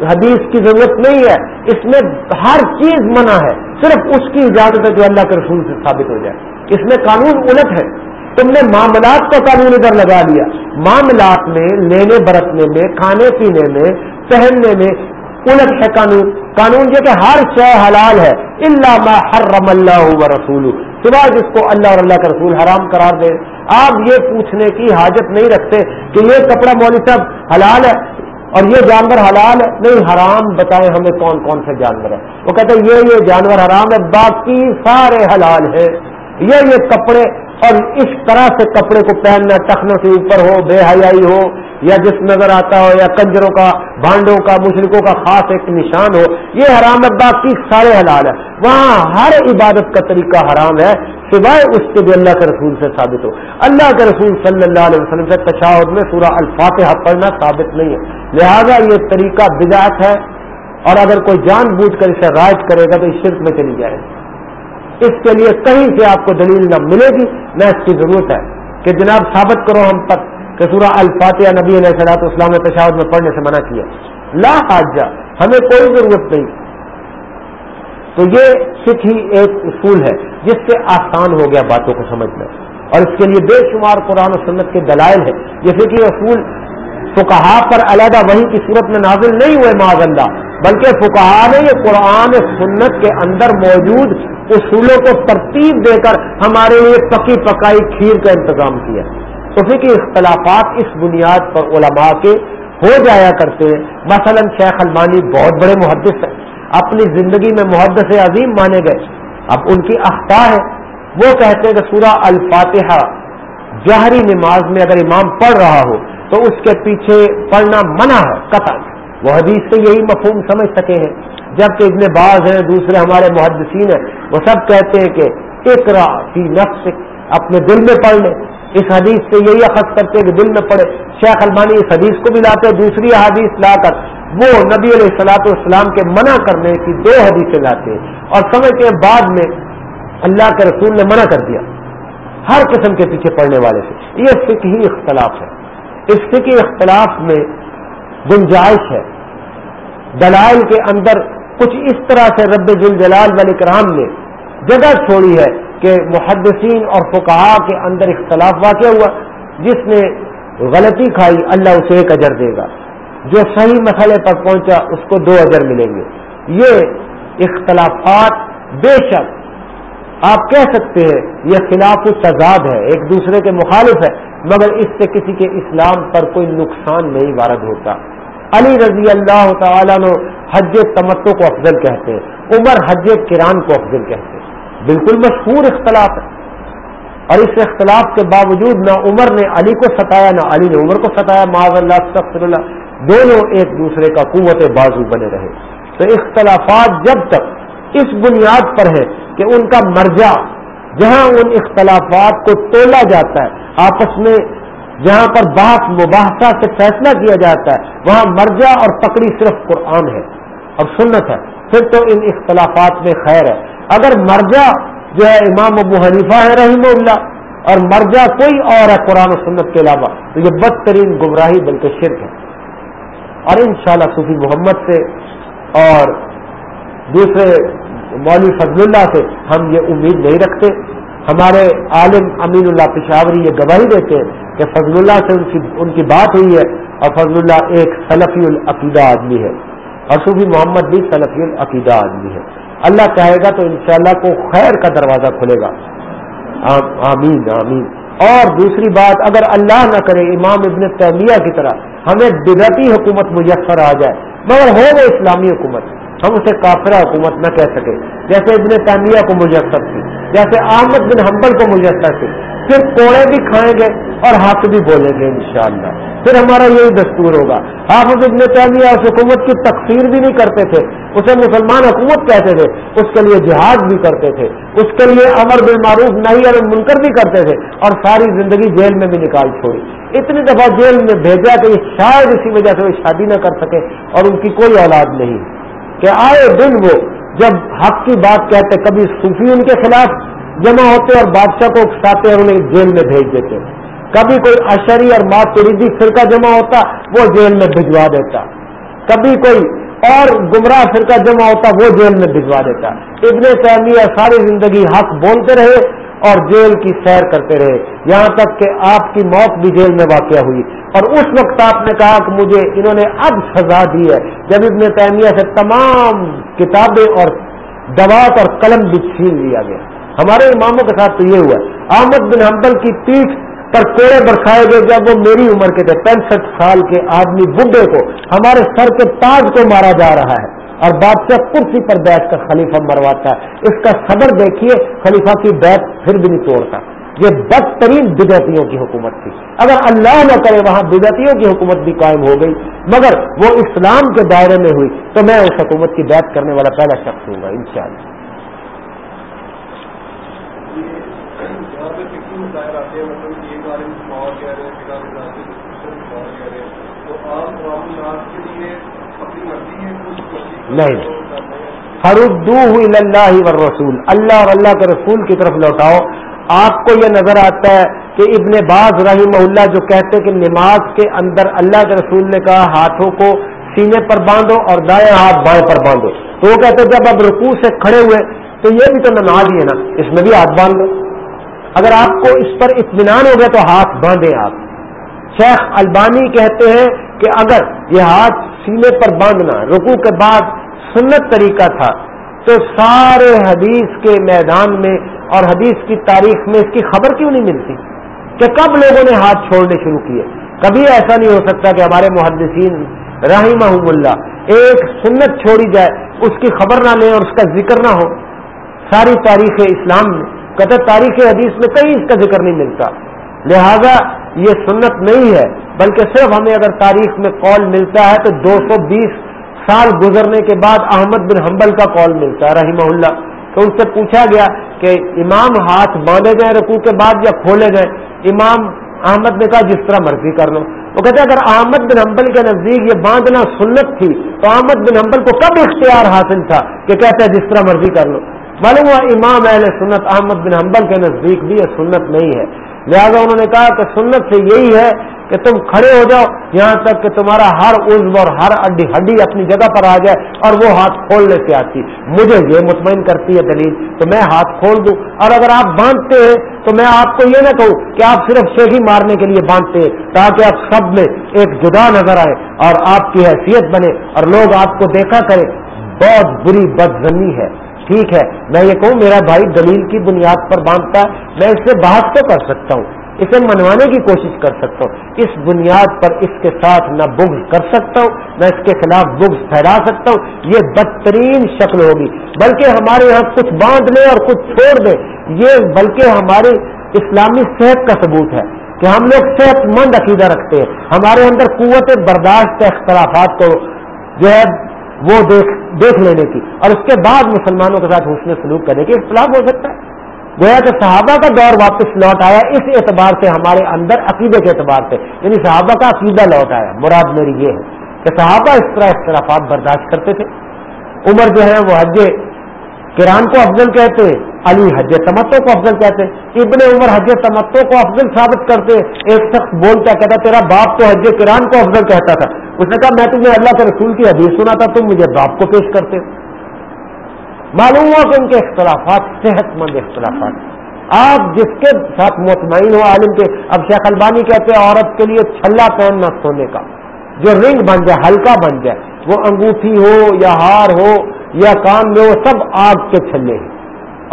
حدیث کی ضرورت نہیں ہے۔ اس میں ہر چیز منع ہے۔ صرف اس کی اجازت ہے جو اللہ کے رسول سے ثابت ہو جائے۔ اس میں قانون الٹ ہے۔ تم نے معاملات کا قانون ادھر لگا لیا۔ معاملات میں لینے، برتنے میں، کھانے، پینے میں، پہننے میں الٹ ہے قانون۔ قانون یہ کہ ہر شے حلال ہے۔ اللہ ما حرم اللہ و رسول سوائے جس کو اللہ اور اللہ کا رسول حرام قرار دے۔ آپ یہ پوچھنے کی حاجت نہیں رکھتے کہ یہ کپڑا مولوی صاحب حلال ہے۔ اور یہ جانور حلال ہے؟ نہیں، حرام، بتائیں ہمیں کون کون سے جانور ہے وہ کہتے ہیں، یہ یہ جانور حرام ہے، باقی سارے حلال ہے یہ یہ کپڑے، اور اس طرح سے کپڑے کو پہننا، ٹخنوں سے اوپر ہو، بے حیائی ہو، یا جس نظر آتا ہو، یا کنجروں کا بانڈوں کا مشرقوں کا خاص ایک نشان ہو، یہ حرام ہے، باقی سارے حلال ہے وہاں ہر عبادت کا طریقہ حرام ہے۔ سوائے اس کے بھی اللہ کے رسول سے ثابت ہو۔ اللہ کے رسول صلی اللہ علیہ وسلم سے تشاہد میں سورہ الفاتحہ پڑھنا ثابت نہیں ہے۔ لہذا یہ طریقہ بدعت ہے اور اگر کوئی جان بوجھ کر اسے رائج کرے گا تو اس شرک میں چلی جائے گی۔ اس کے لیے کہیں سے آپ کو دلیل نہ ملے گی، نہ اس کی ضرورت ہے کہ جناب ثابت کرو ہم پر کہ سورہ الفاتحہ نبی علیہ صلاحت اسلام نے تشاور میں پڑھنے سے منع کیا۔ لا حاجہ، ہمیں کوئی ضرورت نہیں۔ تو یہ سکھ ہی ایک اصول ہے۔ جس سے آسان ہو گیا باتوں کو سمجھنا۔ اور اس کے لیے بے شمار قرآن و سنت کے دلائل ہے یہ فکی اصول فکہ پر علیحدہ وہی کی صورت میں نازل نہیں ہوئے معذ اللہ، بلکہ فکہ نے یہ قرآن سنت کے اندر موجود اصولوں کو ترتیب دے کر ہمارے لیے پکی پکائی کھیر کا انتظام کیا۔ صفی کے اختلافات اس بنیاد پر علماء کے ہو جایا کرتے ہیں۔ مثلا شیخ المانی بہت بڑے محدث ہیں۔ اپنی زندگی میں محدث عظیم مانے گئے۔ اب ان کی اختا ہے وہ کہتے ہیں کہ سورہ الفاتحہ جہری نماز میں اگر امام پڑھ رہا ہو، تو اس کے پیچھے پڑھنا منع ہے، قطع۔ وہ حدیث سے یہی مفہوم سمجھ سکے ہیں۔ جبکہ ابن باز ہیں، دوسرے ہمارے محدثین ہیں، وہ سب کہتے ہیں کہ اقرا فی نفس اپنے دل میں پڑھ لیں اس حدیث سے یہی اخذ کرتے کہ دل میں پڑھے شیخ المانی اس حدیث کو بھی لاتے دوسری حدیث لا کر۔ وہ نبی علیہ السلاۃ والسلام کے منع کرنے کی دو حدیثیں لاتے اور سمجھتے ہیں بعد میں اللہ کے رسول نے منع کر دیا۔ ہر قسم کے پیچھے پڑھنے والے سے۔ یہ فکری اختلاف ہے۔ اس فکی اختلاف میں گنجائش ہے۔ دلائل کے اندر کچھ اس طرح سے رب جلال ولی کرام نے جگہ چھوڑی ہے۔ کہ محدثین اور فکہ کے اندر اختلاف واقع ہوا، جس نے غلطی کھائی، اللہ اسے ایک اجر دے گا۔ جو صحیح مسئلے پر پہنچا، اس کو دو اجر ملیں گے۔ یہ اختلافات بے شک آپ کہہ سکتے ہیں، یہ خلاف تضاد ہے، ایک دوسرے کے مخالف ہے، مگر اس سے کسی کے اسلام پر کوئی نقصان نہیں وارد ہوتا۔ علی رضی اللہ تعالیٰ نے حج تمتو کو افضل کہتے ہیں، عمر حج کران کو افضل کہتے ہیں۔ بالکل مشہور اختلاف ہے۔ اور اس اختلاف کے باوجود نہ عمر نے علی کو ستایا، نہ علی نے عمر کو ستایا۔ معاذ اللہ سخت اللہ دونوں ایک دوسرے کا قوت بازو بنے رہے۔ تو اختلافات جب تک اس بنیاد پر ہے کہ ان کا مرجع، جہاں ان اختلافات کو تولا جاتا ہے، آپس میں جہاں پر بات مباحثہ سے فیصلہ کیا جاتا ہے، وہاں مرجع اور پکڑی صرف قرآن ہے۔ اور سنت ہے۔ پھر تو ان اختلافات میں خیر ہے۔ اگر مرجع جو ہے امام ابو حنیفہ ہے رحیم اللہ، اور مرجع کوئی اور ہے قرآن و سنت کے علاوہ، تو یہ بدترین گمراہی بلکہ شرک ہے۔ اور انشاءاللہ شاء صوفی محمد سے اور دوسرے مولوی فضل اللہ سے ہم یہ امید نہیں رکھتے۔ ہمارے عالم امین اللہ پشاوری یہ گواہی دیتے ہیں کہ فضل اللہ سے ان کی ان کی بات ہوئی ہے اور فضل اللہ ایک سلفی العقیدہ آدمی ہے۔ اور صوفی محمد بھی سلفی العقیدہ آدمی ہے۔ اللہ چاہے گا تو انشاءاللہ کو خیر کا دروازہ کھلے گا۔ آمین آمین۔ اور دوسری بات، اگر اللہ نہ کرے، امام ابن تیمیہ کی طرح، ہمیں بدعتی حکومت میسر آ جائے۔ مگر ہو وہ اسلامی حکومت، ہم اسے کافرہ حکومت نہ کہہ سکے۔ جیسے ابن تیمیہ کو میسر تھی جیسے احمد بن حنبل کو میسر تھی پھر کوڑے بھی کھائیں گے اور حق بھی بولیں گے انشاءاللہ۔ پھر ہمارا یہی دستور ہوگا۔ حافظ ابن تعمیر اس حکومت کی تقسیر بھی نہیں کرتے تھے، اسے مسلمان حکومت کہتے تھے، اس کے لیے جہاد بھی کرتے تھے، اس کے لیے امر بالمعروف نہیں اور منکر بھی کرتے تھے اور ساری زندگی جیل میں بھی نکال چھوڑی۔ اتنی دفعہ جیل میں بھیجا کہ یہ شاید اسی وجہ سے وہ شادی نہ کر سکے اور ان کی کوئی اولاد نہیں۔ کہ آئے دن وہ جب حق کی بات کہتے، کبھی صوفی ان کے خلاف جمع ہوتے اور بادشاہ کو اکساتے اور انہیں جیل میں بھیج دیتے۔ کبھی کوئی اشری اور ماتریدی فرقہ جمع ہوتا، وہ جیل میں بھجوا دیتا۔ کبھی کوئی اور گمراہ فرقہ جمع ہوتا، وہ جیل میں بھجوا دیتا۔ ابن تیمیہ ساری زندگی حق بولتے رہے اور جیل کی سیر کرتے رہے۔ یہاں تک کہ آپ کی موت بھی جیل میں واقع ہوئی۔ اور اس وقت آپ نے کہا کہ مجھے انہوں نے اب سزا دی ہے۔ جب ابن تیمیہ سے تمام کتابیں اور دوات اور قلم بھی چھین لیا گیا۔ ہمارے اماموں کے ساتھ تو یہ ہوا احمد بن حنبل کی پیٹھ پر کوڑے برسائے گئے جب وہ میری عمر کے تھے، پینسٹھ سال کے آدمی بڈھے کو ہمارے سر کے تاج کو مارا جا رہا ہے اور بادشاہ کرسی پر بیٹھ کر خلیفہ مرواتا ہے۔ اس کا صبر دیکھیے، خلیفہ کی بیت پھر بھی نہیں توڑتا۔ یہ بدترین بدعتیوں کی حکومت تھی۔ اگر اللہ نہ کرے، وہاں بدعتیوں کی حکومت بھی قائم ہو گئی۔ مگر وہ اسلام کے دائرے میں ہوئی تو میں اس حکومت کی بیت کرنے والا پہلا شخص ہوں گا ان شاء اللہ نہیں۔ فردو اللہ و رسول اللہ اور اللہ کے رسول کی طرف لوٹاؤ۔ آپ کو یہ نظر آتا ہے کہ ابن باز رحیم اللہ جو کہتے کہ نماز کے اندر اللہ کے رسول نے کہا ہاتھوں کو سینے پر باندھو اور دائیں ہاتھ بائیں پر باندھو۔ تو وہ کہتے جب اب رکوع سے کھڑے ہوئے تو یہ بھی تو نماز ہی ہے نا۔ اس میں بھی ہاتھ باندھ دو اگر آپ کو اس پر اطمینان ہو گیا تو ہاتھ باندھیں آپ۔ شیخ البانی کہتے ہیں کہ اگر یہ ہاتھ سینے پر باندھنا رکو کے بعد سنت طریقہ تھا، تو سارے حدیث کے میدان میں اور حدیث کی تاریخ میں اس کی خبر کیوں نہیں ملتی؟ کہ کب لوگوں نے ہاتھ چھوڑنے شروع کیے؟ کبھی ایسا نہیں ہو سکتا کہ ہمارے محدثین رحیم اللہ ایک سنت چھوڑی جائے، اس کی خبر نہ لیں اور اس کا ذکر نہ ہو۔ ساری تاریخ اسلام میں کہتے تاریخ حدیث میں کہیں اس کا ذکر نہیں ملتا۔ لہذا یہ سنت نہیں ہے، بلکہ صرف ہمیں اگر تاریخ میں کال ملتا ہے تو دو سو بیس سال گزرنے کے بعد احمد بن حنبل کا کال ملتا ہے، رحمہ اللہ۔ تو ان سے پوچھا گیا کہ امام ہاتھ باندھے گئے رکوع کے بعد یا کھولے گئے؟ امام احمد نے کہا، جس طرح مرضی کر لو۔ وہ کہتے اگر احمد بن حنبل کے نزدیک یہ باندھنا سنت تھی، تو احمد بن حنبل کو کب اختیار حاصل تھا کہ کہتے ہیں جس طرح مرضی کر لو۔ معلوم ہوا امام اہل سنت احمد بن حنبل کے نزدیک بھی یہ سنت نہیں ہے۔ لہذا انہوں نے کہا کہ سنت سے یہی ہے کہ تم کھڑے ہو جاؤ، یہاں تک کہ تمہارا ہر عزو اور ہر ہڈی ہڈی اپنی جگہ پر آ جائے اور وہ ہاتھ کھولنے سے آتی۔ مجھے یہ مطمئن کرتی ہے دلیل، تو میں ہاتھ کھول دوں۔ اور اگر آپ باندھتے ہیں، تو میں آپ کو یہ نہ کہوں کہ آپ صرف شیخی مارنے کے لیے باندھتے ہیں، تاکہ آپ سب میں ایک جدا نظر آئے اور آپ کی حیثیت بنے اور لوگ آپ کو دیکھا کریں۔ بہت بری بدزنی ہے۔ ٹھیک ہے، میں یہ کہوں، میرا بھائی دلیل کی بنیاد پر باندھتا ہے، میں اس سے بحث تو کر سکتا ہوں، اسے منوانے کی کوشش کر سکتا ہوں۔ اس بنیاد پر اس کے ساتھ نہ بغض کر سکتا ہوں، نہ اس کے خلاف بغض پھیلا سکتا ہوں۔ یہ بدترین شکل ہوگی۔ بلکہ ہمارے یہاں کچھ باندھ لیں اور کچھ چھوڑ دیں، یہ بلکہ ہماری اسلامی صحت کا ثبوت ہے کہ ہم لوگ صحت مند عقیدہ رکھتے ہیں۔ ہمارے اندر قوت برداشت اختلافات کو جو ہے وہ دیکھ دیکھ لینے کی اور اس کے بعد مسلمانوں کے ساتھ حسن سلوک کرنے کی اختلاف ہو سکتا ہے۔ گویا کہ صحابہ کا دور واپس لوٹ آیا اس اعتبار سے ہمارے اندر عقیدے کے اعتبار سے۔ یعنی صحابہ کا عقیدہ لوٹ آیا۔ مراد میری یہ ہے کہ صحابہ اس طرح اختلافات برداشت کرتے تھے۔ عمر جو ہے وہ حج کران کو افضل کہتے ہیں۔ علی حج تمتوں کو افضل کہتے ابن عمر حج تمتوں کو افضل ثابت کرتے ایک شخص بولتا کہتا تیرا باپ تو حج کران کو افضل کہتا تھا۔ اس نے کہا، میں تمہیں اللہ کے رسول کی حدیث سنا تھا، تم مجھے باپ کو پیش کرتے معلوم ہوا کہ ان کے اختلافات صحت مند اختلافات آپ جس کے ساتھ مطمئن ہو، عالم کے، اب شیخ البانی کہتے ہیں، عورت کے لیے چھلا پہننا سونے کا۔ جو رنگ بن جائے، ہلکا بن جائے، وہ انگوٹھی ہو یا ہار ہو یا کان میں وہ سب آگ کے چھلے ہیں۔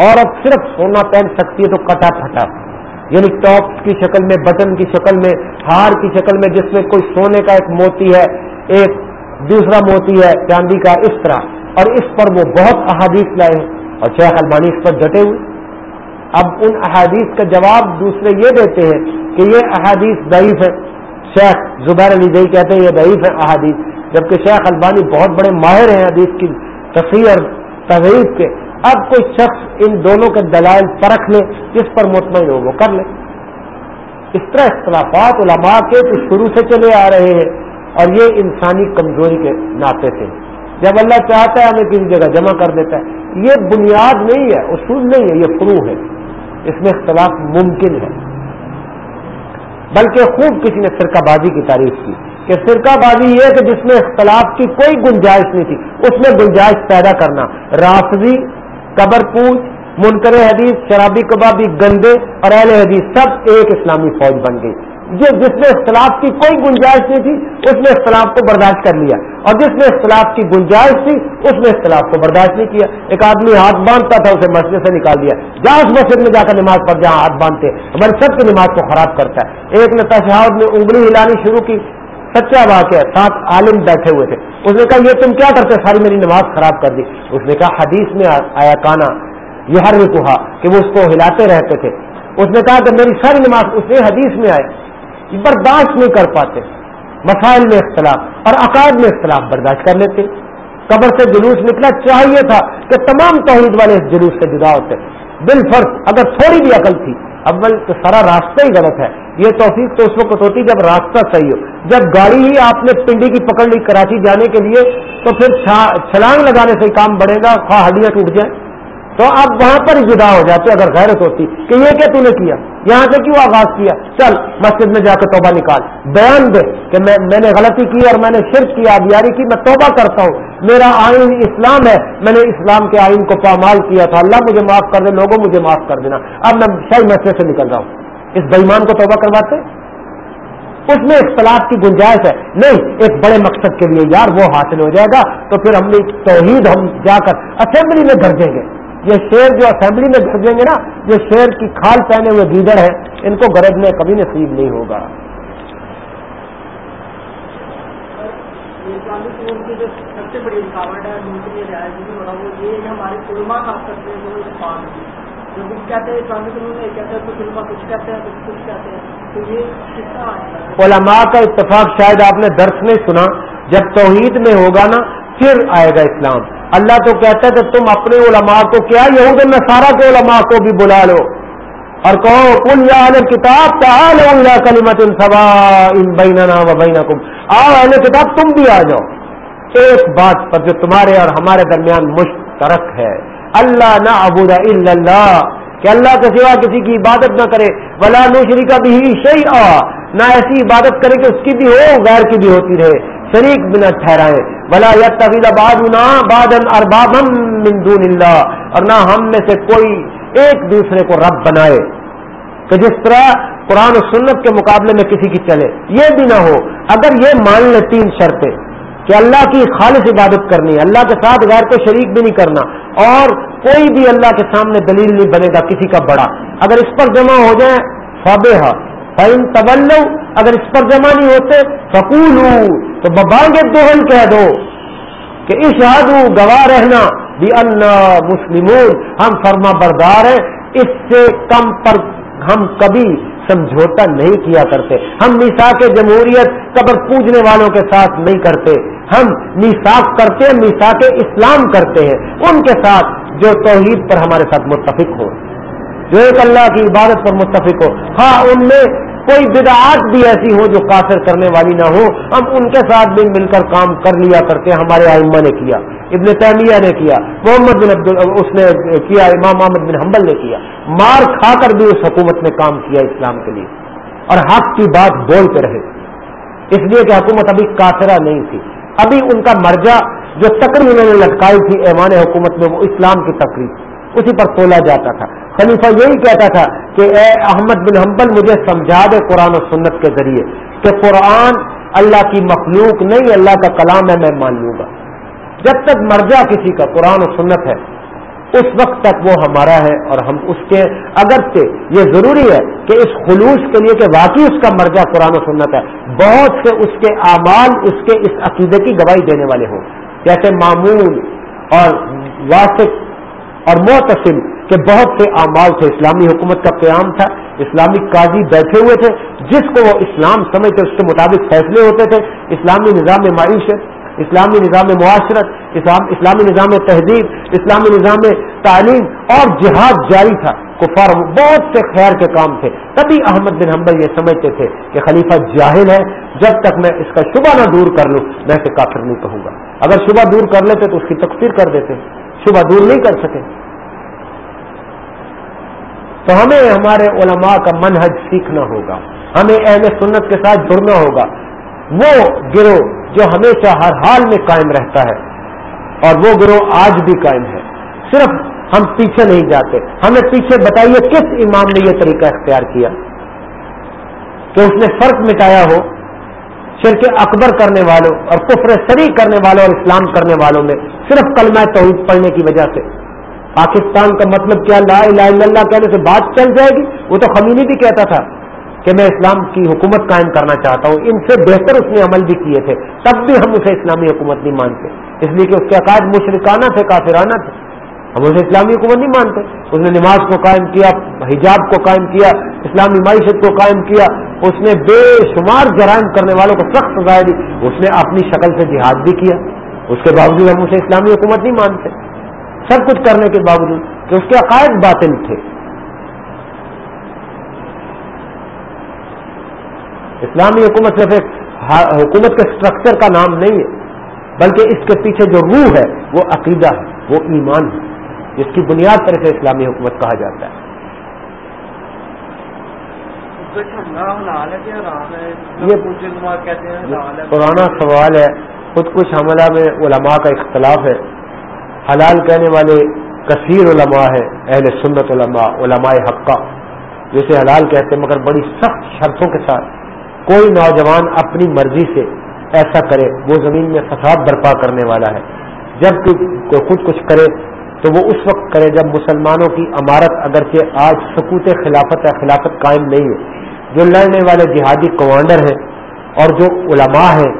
عورت صرف سونا پہن سکتی ہے تو کٹا پھٹا۔ یعنی ٹاپ کی شکل میں، بٹن کی شکل میں، ہار کی شکل میں، جس میں کوئی سونے کا ایک موتی ہے، ایک دوسرا موتی ہے، چاندی کا، اس طرح۔ اور اس پر وہ بہت احادیث لائے اور شیخ البانی اس پر ڈٹے ہوئے۔ اب ان احادیث کا جواب دوسرے یہ دیتے ہیں کہ یہ احادیث ضعیف ہے شیخ زبیر علی دئی کہتے ہیں یہ ضعیف ہے احادیث، جبکہ شیخ البانی بہت بڑے ماہر ہیں حدیث کی تصویر اور تحریر کے۔ اب کوئی شخص ان دونوں کے دلائل پرکھ لے، جس پر مطمئن ہو، وہ کر لے۔ اس طرح اختلافات علماء کے تو شروع سے چلے آ رہے ہیں اور یہ انسانی کمزوری کے ناطے سے۔ جب اللہ چاہتا ہے، ہمیں کسی جگہ جمع کر دیتا ہے۔ یہ بنیاد نہیں ہے، اصول نہیں ہے، یہ فرو ہے۔ اس میں اختلاف ممکن ہے۔ بلکہ خوب کسی نے فرقہ بازی کی تعریف کی کہ فرقہ بازی یہ کہ جس میں اختلاف کی کوئی گنجائش نہیں تھی، اس میں گنجائش پیدا کرنا۔ رافضی قبر پوچھ، منکر حدیث، شرابی کبابی، گندے اور اہل حدیث سب ایک اسلامی فوج بن گئی۔ جو جس میں اختلاف کی کوئی گنجائش نہیں تھی، اس نے اختلاف کو برداشت کر لیا۔ اور جس میں اختلاف کی گنجائش تھی، اس نے اختلاف کو برداشت نہیں کیا۔ ایک آدمی ہاتھ باندھتا تھا، اسے مسجد سے نکال دیا۔ جہاں اس مسجد میں جا کر نماز پڑھ، جہاں ہاتھ باندھتے۔ ہماری سب کی نماز کو خراب کرتا ہے۔ ایک نے تشہد میں انگلی ہلانی شروع کی۔ سچا واقعہ ساتھ عالم بیٹھے ہوئے تھے۔ اس نے کہا، یہ تم کیا کرتے ساری میری نماز خراب کر دی۔ اس نے کہا، حدیث میں آیا کانا یہ ہر کہا کہ وہ اس کو ہلاتے رہتے تھے۔ اس نے کہا کہ میری ساری نماز اس نے حدیث میں آئے برداشت نہیں کر پاتے۔ مسائل میں اختلاف اور عقائد میں اختلاف برداشت کر لیتے۔ قبر سے جلوس نکلا، چاہیے تھا کہ تمام توحید والے اس جلوس سے جدا ہوتے۔ بال فرض اگر تھوڑی بھی عقل تھی اول تو سارا راستہ ہی غلط ہے۔ یہ توفیق تو اس وقت ہوتی جب راستہ صحیح ہو۔ جب گاڑی ہی آپ نے پنڈی کی پکڑ لی کراچی جانے کے لیے تو پھر چھلانگ لگانے سے کام بڑھے گا، خواہ ہڈیاں ٹوٹ جائیں۔ تو آپ وہاں پر جدا ہو جاتے اگر غیرت ہوتی کہ یہ کیا نے کیا؟ یہاں سے کیوں آغاز کیا؟ چل، مسجد میں جا کے توبہ نکال۔ بیان دے کہ میں میں نے غلطی کی اور میں نے شرک کی آبیاری کی، میں توبہ کرتا ہوں۔ میرا آئین اسلام ہے۔ میں نے اسلام کے آئین کو پامال کیا تھا۔ اللہ مجھے معاف کر دے، لوگوں مجھے معاف کر دینا۔ اب میں صحیح مسئلے سے نکل رہا ہوں۔ اس بےمان کو توبہ کرواتے؟ اس میں اختلاف کی گنجائش ہے۔ نہیں، ایک بڑے مقصد کے لیے یار وہ حاصل ہو جائے گا۔ تو پھر ہم توحید، ہم جا کر اسمبلی میں گرجیں گے۔ یہ شیر جو اسمبلی میں گھر گے نا، یہ شیر کی کھال پہنے ہوئے گیدڑ ہے ان کو گرجنے کبھی نصیب نہیں ہوگا۔ سب سے بڑی رکاوٹ ہے وہ یہ ہمارے علماء خاص وہ جو کچھ کہتے ہیں میں کہتے ہیں کچھ کچھ کہتے ہیں کچھ کچھ کہتے ہیں تو یہ علماء کا اتفاق شاید آپ نے درس نہیں سنا، جب توحید میں ہوگا نا، پھر آئے گا اسلام۔ اللہ تو کہتا ہے کہ تم اپنے علماء کو کیا یہود نصارہ کے علماء کو بھی بلا لو۔ اور کہو کل یا کتاب کلیمت سوا ان بیننا و بینکم۔ آؤ اہل کتاب، تم بھی آ جاؤ۔ ایک بات پر جو تمہارے اور ہمارے درمیان مشترک ہے۔ اللہ نہ ابود اللہ۔ کہ اللہ کے سوا کسی کی عبادت نہ کرے۔ ولا نوشری کا بھی شہی آ نہ ایسی عبادت کرے کہ اس کی بھی ہو، غیر کی بھی ہوتی رہے۔ شریک بنا ٹھہرائے بلا یا طویل بادن ارباب دون اللہ اور نہ ہم میں سے کوئی ایک دوسرے کو رب بنائے۔ کہ جس طرح قرآن و سنت کے مقابلے میں کسی کی چلے۔ یہ بھی نہ ہو۔ اگر یہ مان لے تین شرطیں کہ اللہ کی خالص عبادت کرنی اللہ کے ساتھ غیر کو شریک بھی نہیں کرنا، اور کوئی بھی اللہ کے سامنے دلیل نہیں بنے گا کسی کا بڑا۔ اگر اس پر جمع ہو جائیں فبے فائن طبل اگر اس پر جمع نہیں ہوتے فکول ہوں تو ببانگے دوہن کہہ دو کہ اشاد گواہ رہنا بھی ان مسلم ہم فرما بردار ہیں، اس سے کم پر ہم کبھی سمجھوتا نہیں کیا کرتے۔ ہم میساک جمہوریت قبر پوجنے والوں کے ساتھ نہیں کرتے۔ ہم میساک کرتے ہیں میساک اسلام کرتے ہیں۔ ان کے ساتھ جو توحید پر ہمارے ساتھ متفق ہو۔ جو ایک اللہ کی عبادت پر متفق ہو۔ ہاں ان میں کوئی بدعات بھی ایسی ہو جو کافر کرنے والی نہ ہو۔ ہم ان کے ساتھ بھی مل کر کام کر لیا کرتے ہمارے آئمہ نے کیا، ابن تیمیہ نے کیا، محمد بن عبد اس نے کیا، امام محمد بن حنبل نے کیا۔ مار کھا کر بھی اس حکومت نے کام کیا اسلام کے لیے۔ اور حق کی بات بولتے رہے۔ اس لیے کہ حکومت ابھی کافرہ نہیں تھی۔ ابھی ان کا مرجع جو تقریب انہوں نے لٹکائی تھی ایمان حکومت میں، وہ اسلام کی تقریب اسی پر تولا جاتا تھا۔ خلیفہ یہی کہتا تھا کہ اے احمد بن حنبل مجھے سمجھا دے قرآن و سنت کے ذریعے کہ قرآن اللہ کی مخلوق نہیں، اللہ کا کلام ہے، میں مان لوں گا۔ جب تک مرجع کسی کا قرآن و سنت ہے، اس وقت تک وہ ہمارا ہے اور ہم اس کے اگر سے یہ ضروری ہے کہ اس خلوص کے لیے کہ واقعی اس کا مرجع قرآن و سنت ہے، بہت سے اس کے اعمال اس کے اس عقیدے کی گواہی دینے والے ہوں۔ جیسے معمول اور واسط اور معتصم کے بہت سے اعمال تھے۔ اسلامی حکومت کا قیام تھا۔ اسلامی قاضی بیٹھے ہوئے تھے، جس کو وہ اسلام سمجھتے، اس کے مطابق فیصلے ہوتے تھے۔ اسلامی نظام معیشت، اسلامی نظام معاشرت، اسلام، اسلامی نظام تہذیب، اسلامی نظام تعلیم اور جہاد جاری تھا۔ کفار بہت سے خیر کے کام تھے۔ تبھی احمد بن حنبل یہ سمجھتے تھے کہ خلیفہ جاہل ہے۔ جب تک میں اس کا شبہ نہ دور کر لوں، میں اسے کافر نہیں کہوں گا۔ اگر شبہ دور کر لیتے تو اس کی تقسیر کر دیتے۔ شبہ دور نہیں کر سکے۔ تو ہمیں ہمارے علماء کا منحج سیکھنا ہوگا۔ ہمیں اہل سنت کے ساتھ جڑنا ہوگا۔ وہ گروہ جو ہمیشہ ہر حال میں قائم رہتا ہے۔ اور وہ گروہ آج بھی قائم ہے۔ صرف ہم پیچھے نہیں جاتے۔ ہمیں پیچھے بتائیے کس امام نے یہ طریقہ اختیار کیا؟ کہ اس نے فرق مٹایا ہو، شرک اکبر کرنے والوں اور کفر سری کرنے والوں اور اسلام کرنے والوں میں، صرف کلمہ توحید پڑھنے کی وجہ سے۔ پاکستان کا مطلب کیا لا الہ الا اللہ کہنے سے بات چل جائے گی؟ وہ تو خمینی بھی کہتا تھا کہ میں اسلام کی حکومت قائم کرنا چاہتا ہوں۔ ان سے بہتر اس نے عمل بھی کیے تھے۔ تب بھی ہم اسے اسلامی حکومت نہیں مانتے۔ اس لیے کہ اس کے عقائد مشرکانہ تھے، کافرانہ تھے۔ ہم اسے اسلامی حکومت نہیں مانتے۔ اس نے نماز کو قائم کیا، حجاب کو قائم کیا، اسلامی معیشت کو قائم کیا۔ اس نے بے شمار جرائم کرنے والوں کو سخت سزائے دی۔ اس نے اپنی شکل سے جہاد بھی کیا۔ اس کے باوجود ہم اسے اسلامی حکومت نہیں مانتے۔ سب کچھ کرنے کے باوجود کہ اس کے عقائد باطل تھے۔ اسلامی حکومت صرف ایک حکومت کے اسٹرکچر کا نام نہیں ہے، بلکہ اس کے پیچھے جو روح ہے، وہ عقیدہ ہے، وہ ایمان ہے۔ جس کی بنیاد پر اسے اسلامی حکومت کہا جاتا ہے۔ یہ پرانا سوال ہے، خود کچھ حملہ میں علماء کا اختلاف ہے۔ حلال کہنے والے کثیر علماء ہے اہل سنت علماء علماء حقہ جسے حلال کہتے ہیں، مگر بڑی سخت شرطوں کے ساتھ۔ کوئی نوجوان اپنی مرضی سے ایسا کرے، وہ زمین میں فساد برپا کرنے والا ہے۔ جب کوئی خود کچھ کرے، تو وہ اس وقت کرے جب مسلمانوں کی عمارت اگرچہ آج سکوت خلافت یا خلافت قائم نہیں ہے۔ جو لڑنے والے جہادی کمانڈر ہیں اور جو علماء ہیں،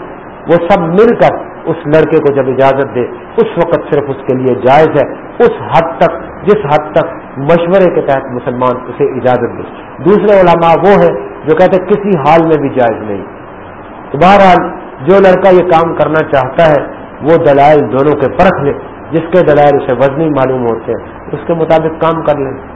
وہ سب مل کر اس لڑکے کو جب اجازت دے، اس وقت صرف اس کے لیے جائز ہے، اس حد تک، جس حد تک مشورے کے تحت مسلمان اسے اجازت دے۔ دوسرے علماء وہ ہیں جو کہتے ہیں کسی حال میں بھی جائز نہیں۔ تو بہرحال جو لڑکا یہ کام کرنا چاہتا ہے، وہ دلائل دونوں کے پرکھ لے، جس کے دلائل اسے وزنی معلوم ہوتے ہیں، اس کے مطابق کام کر لیں۔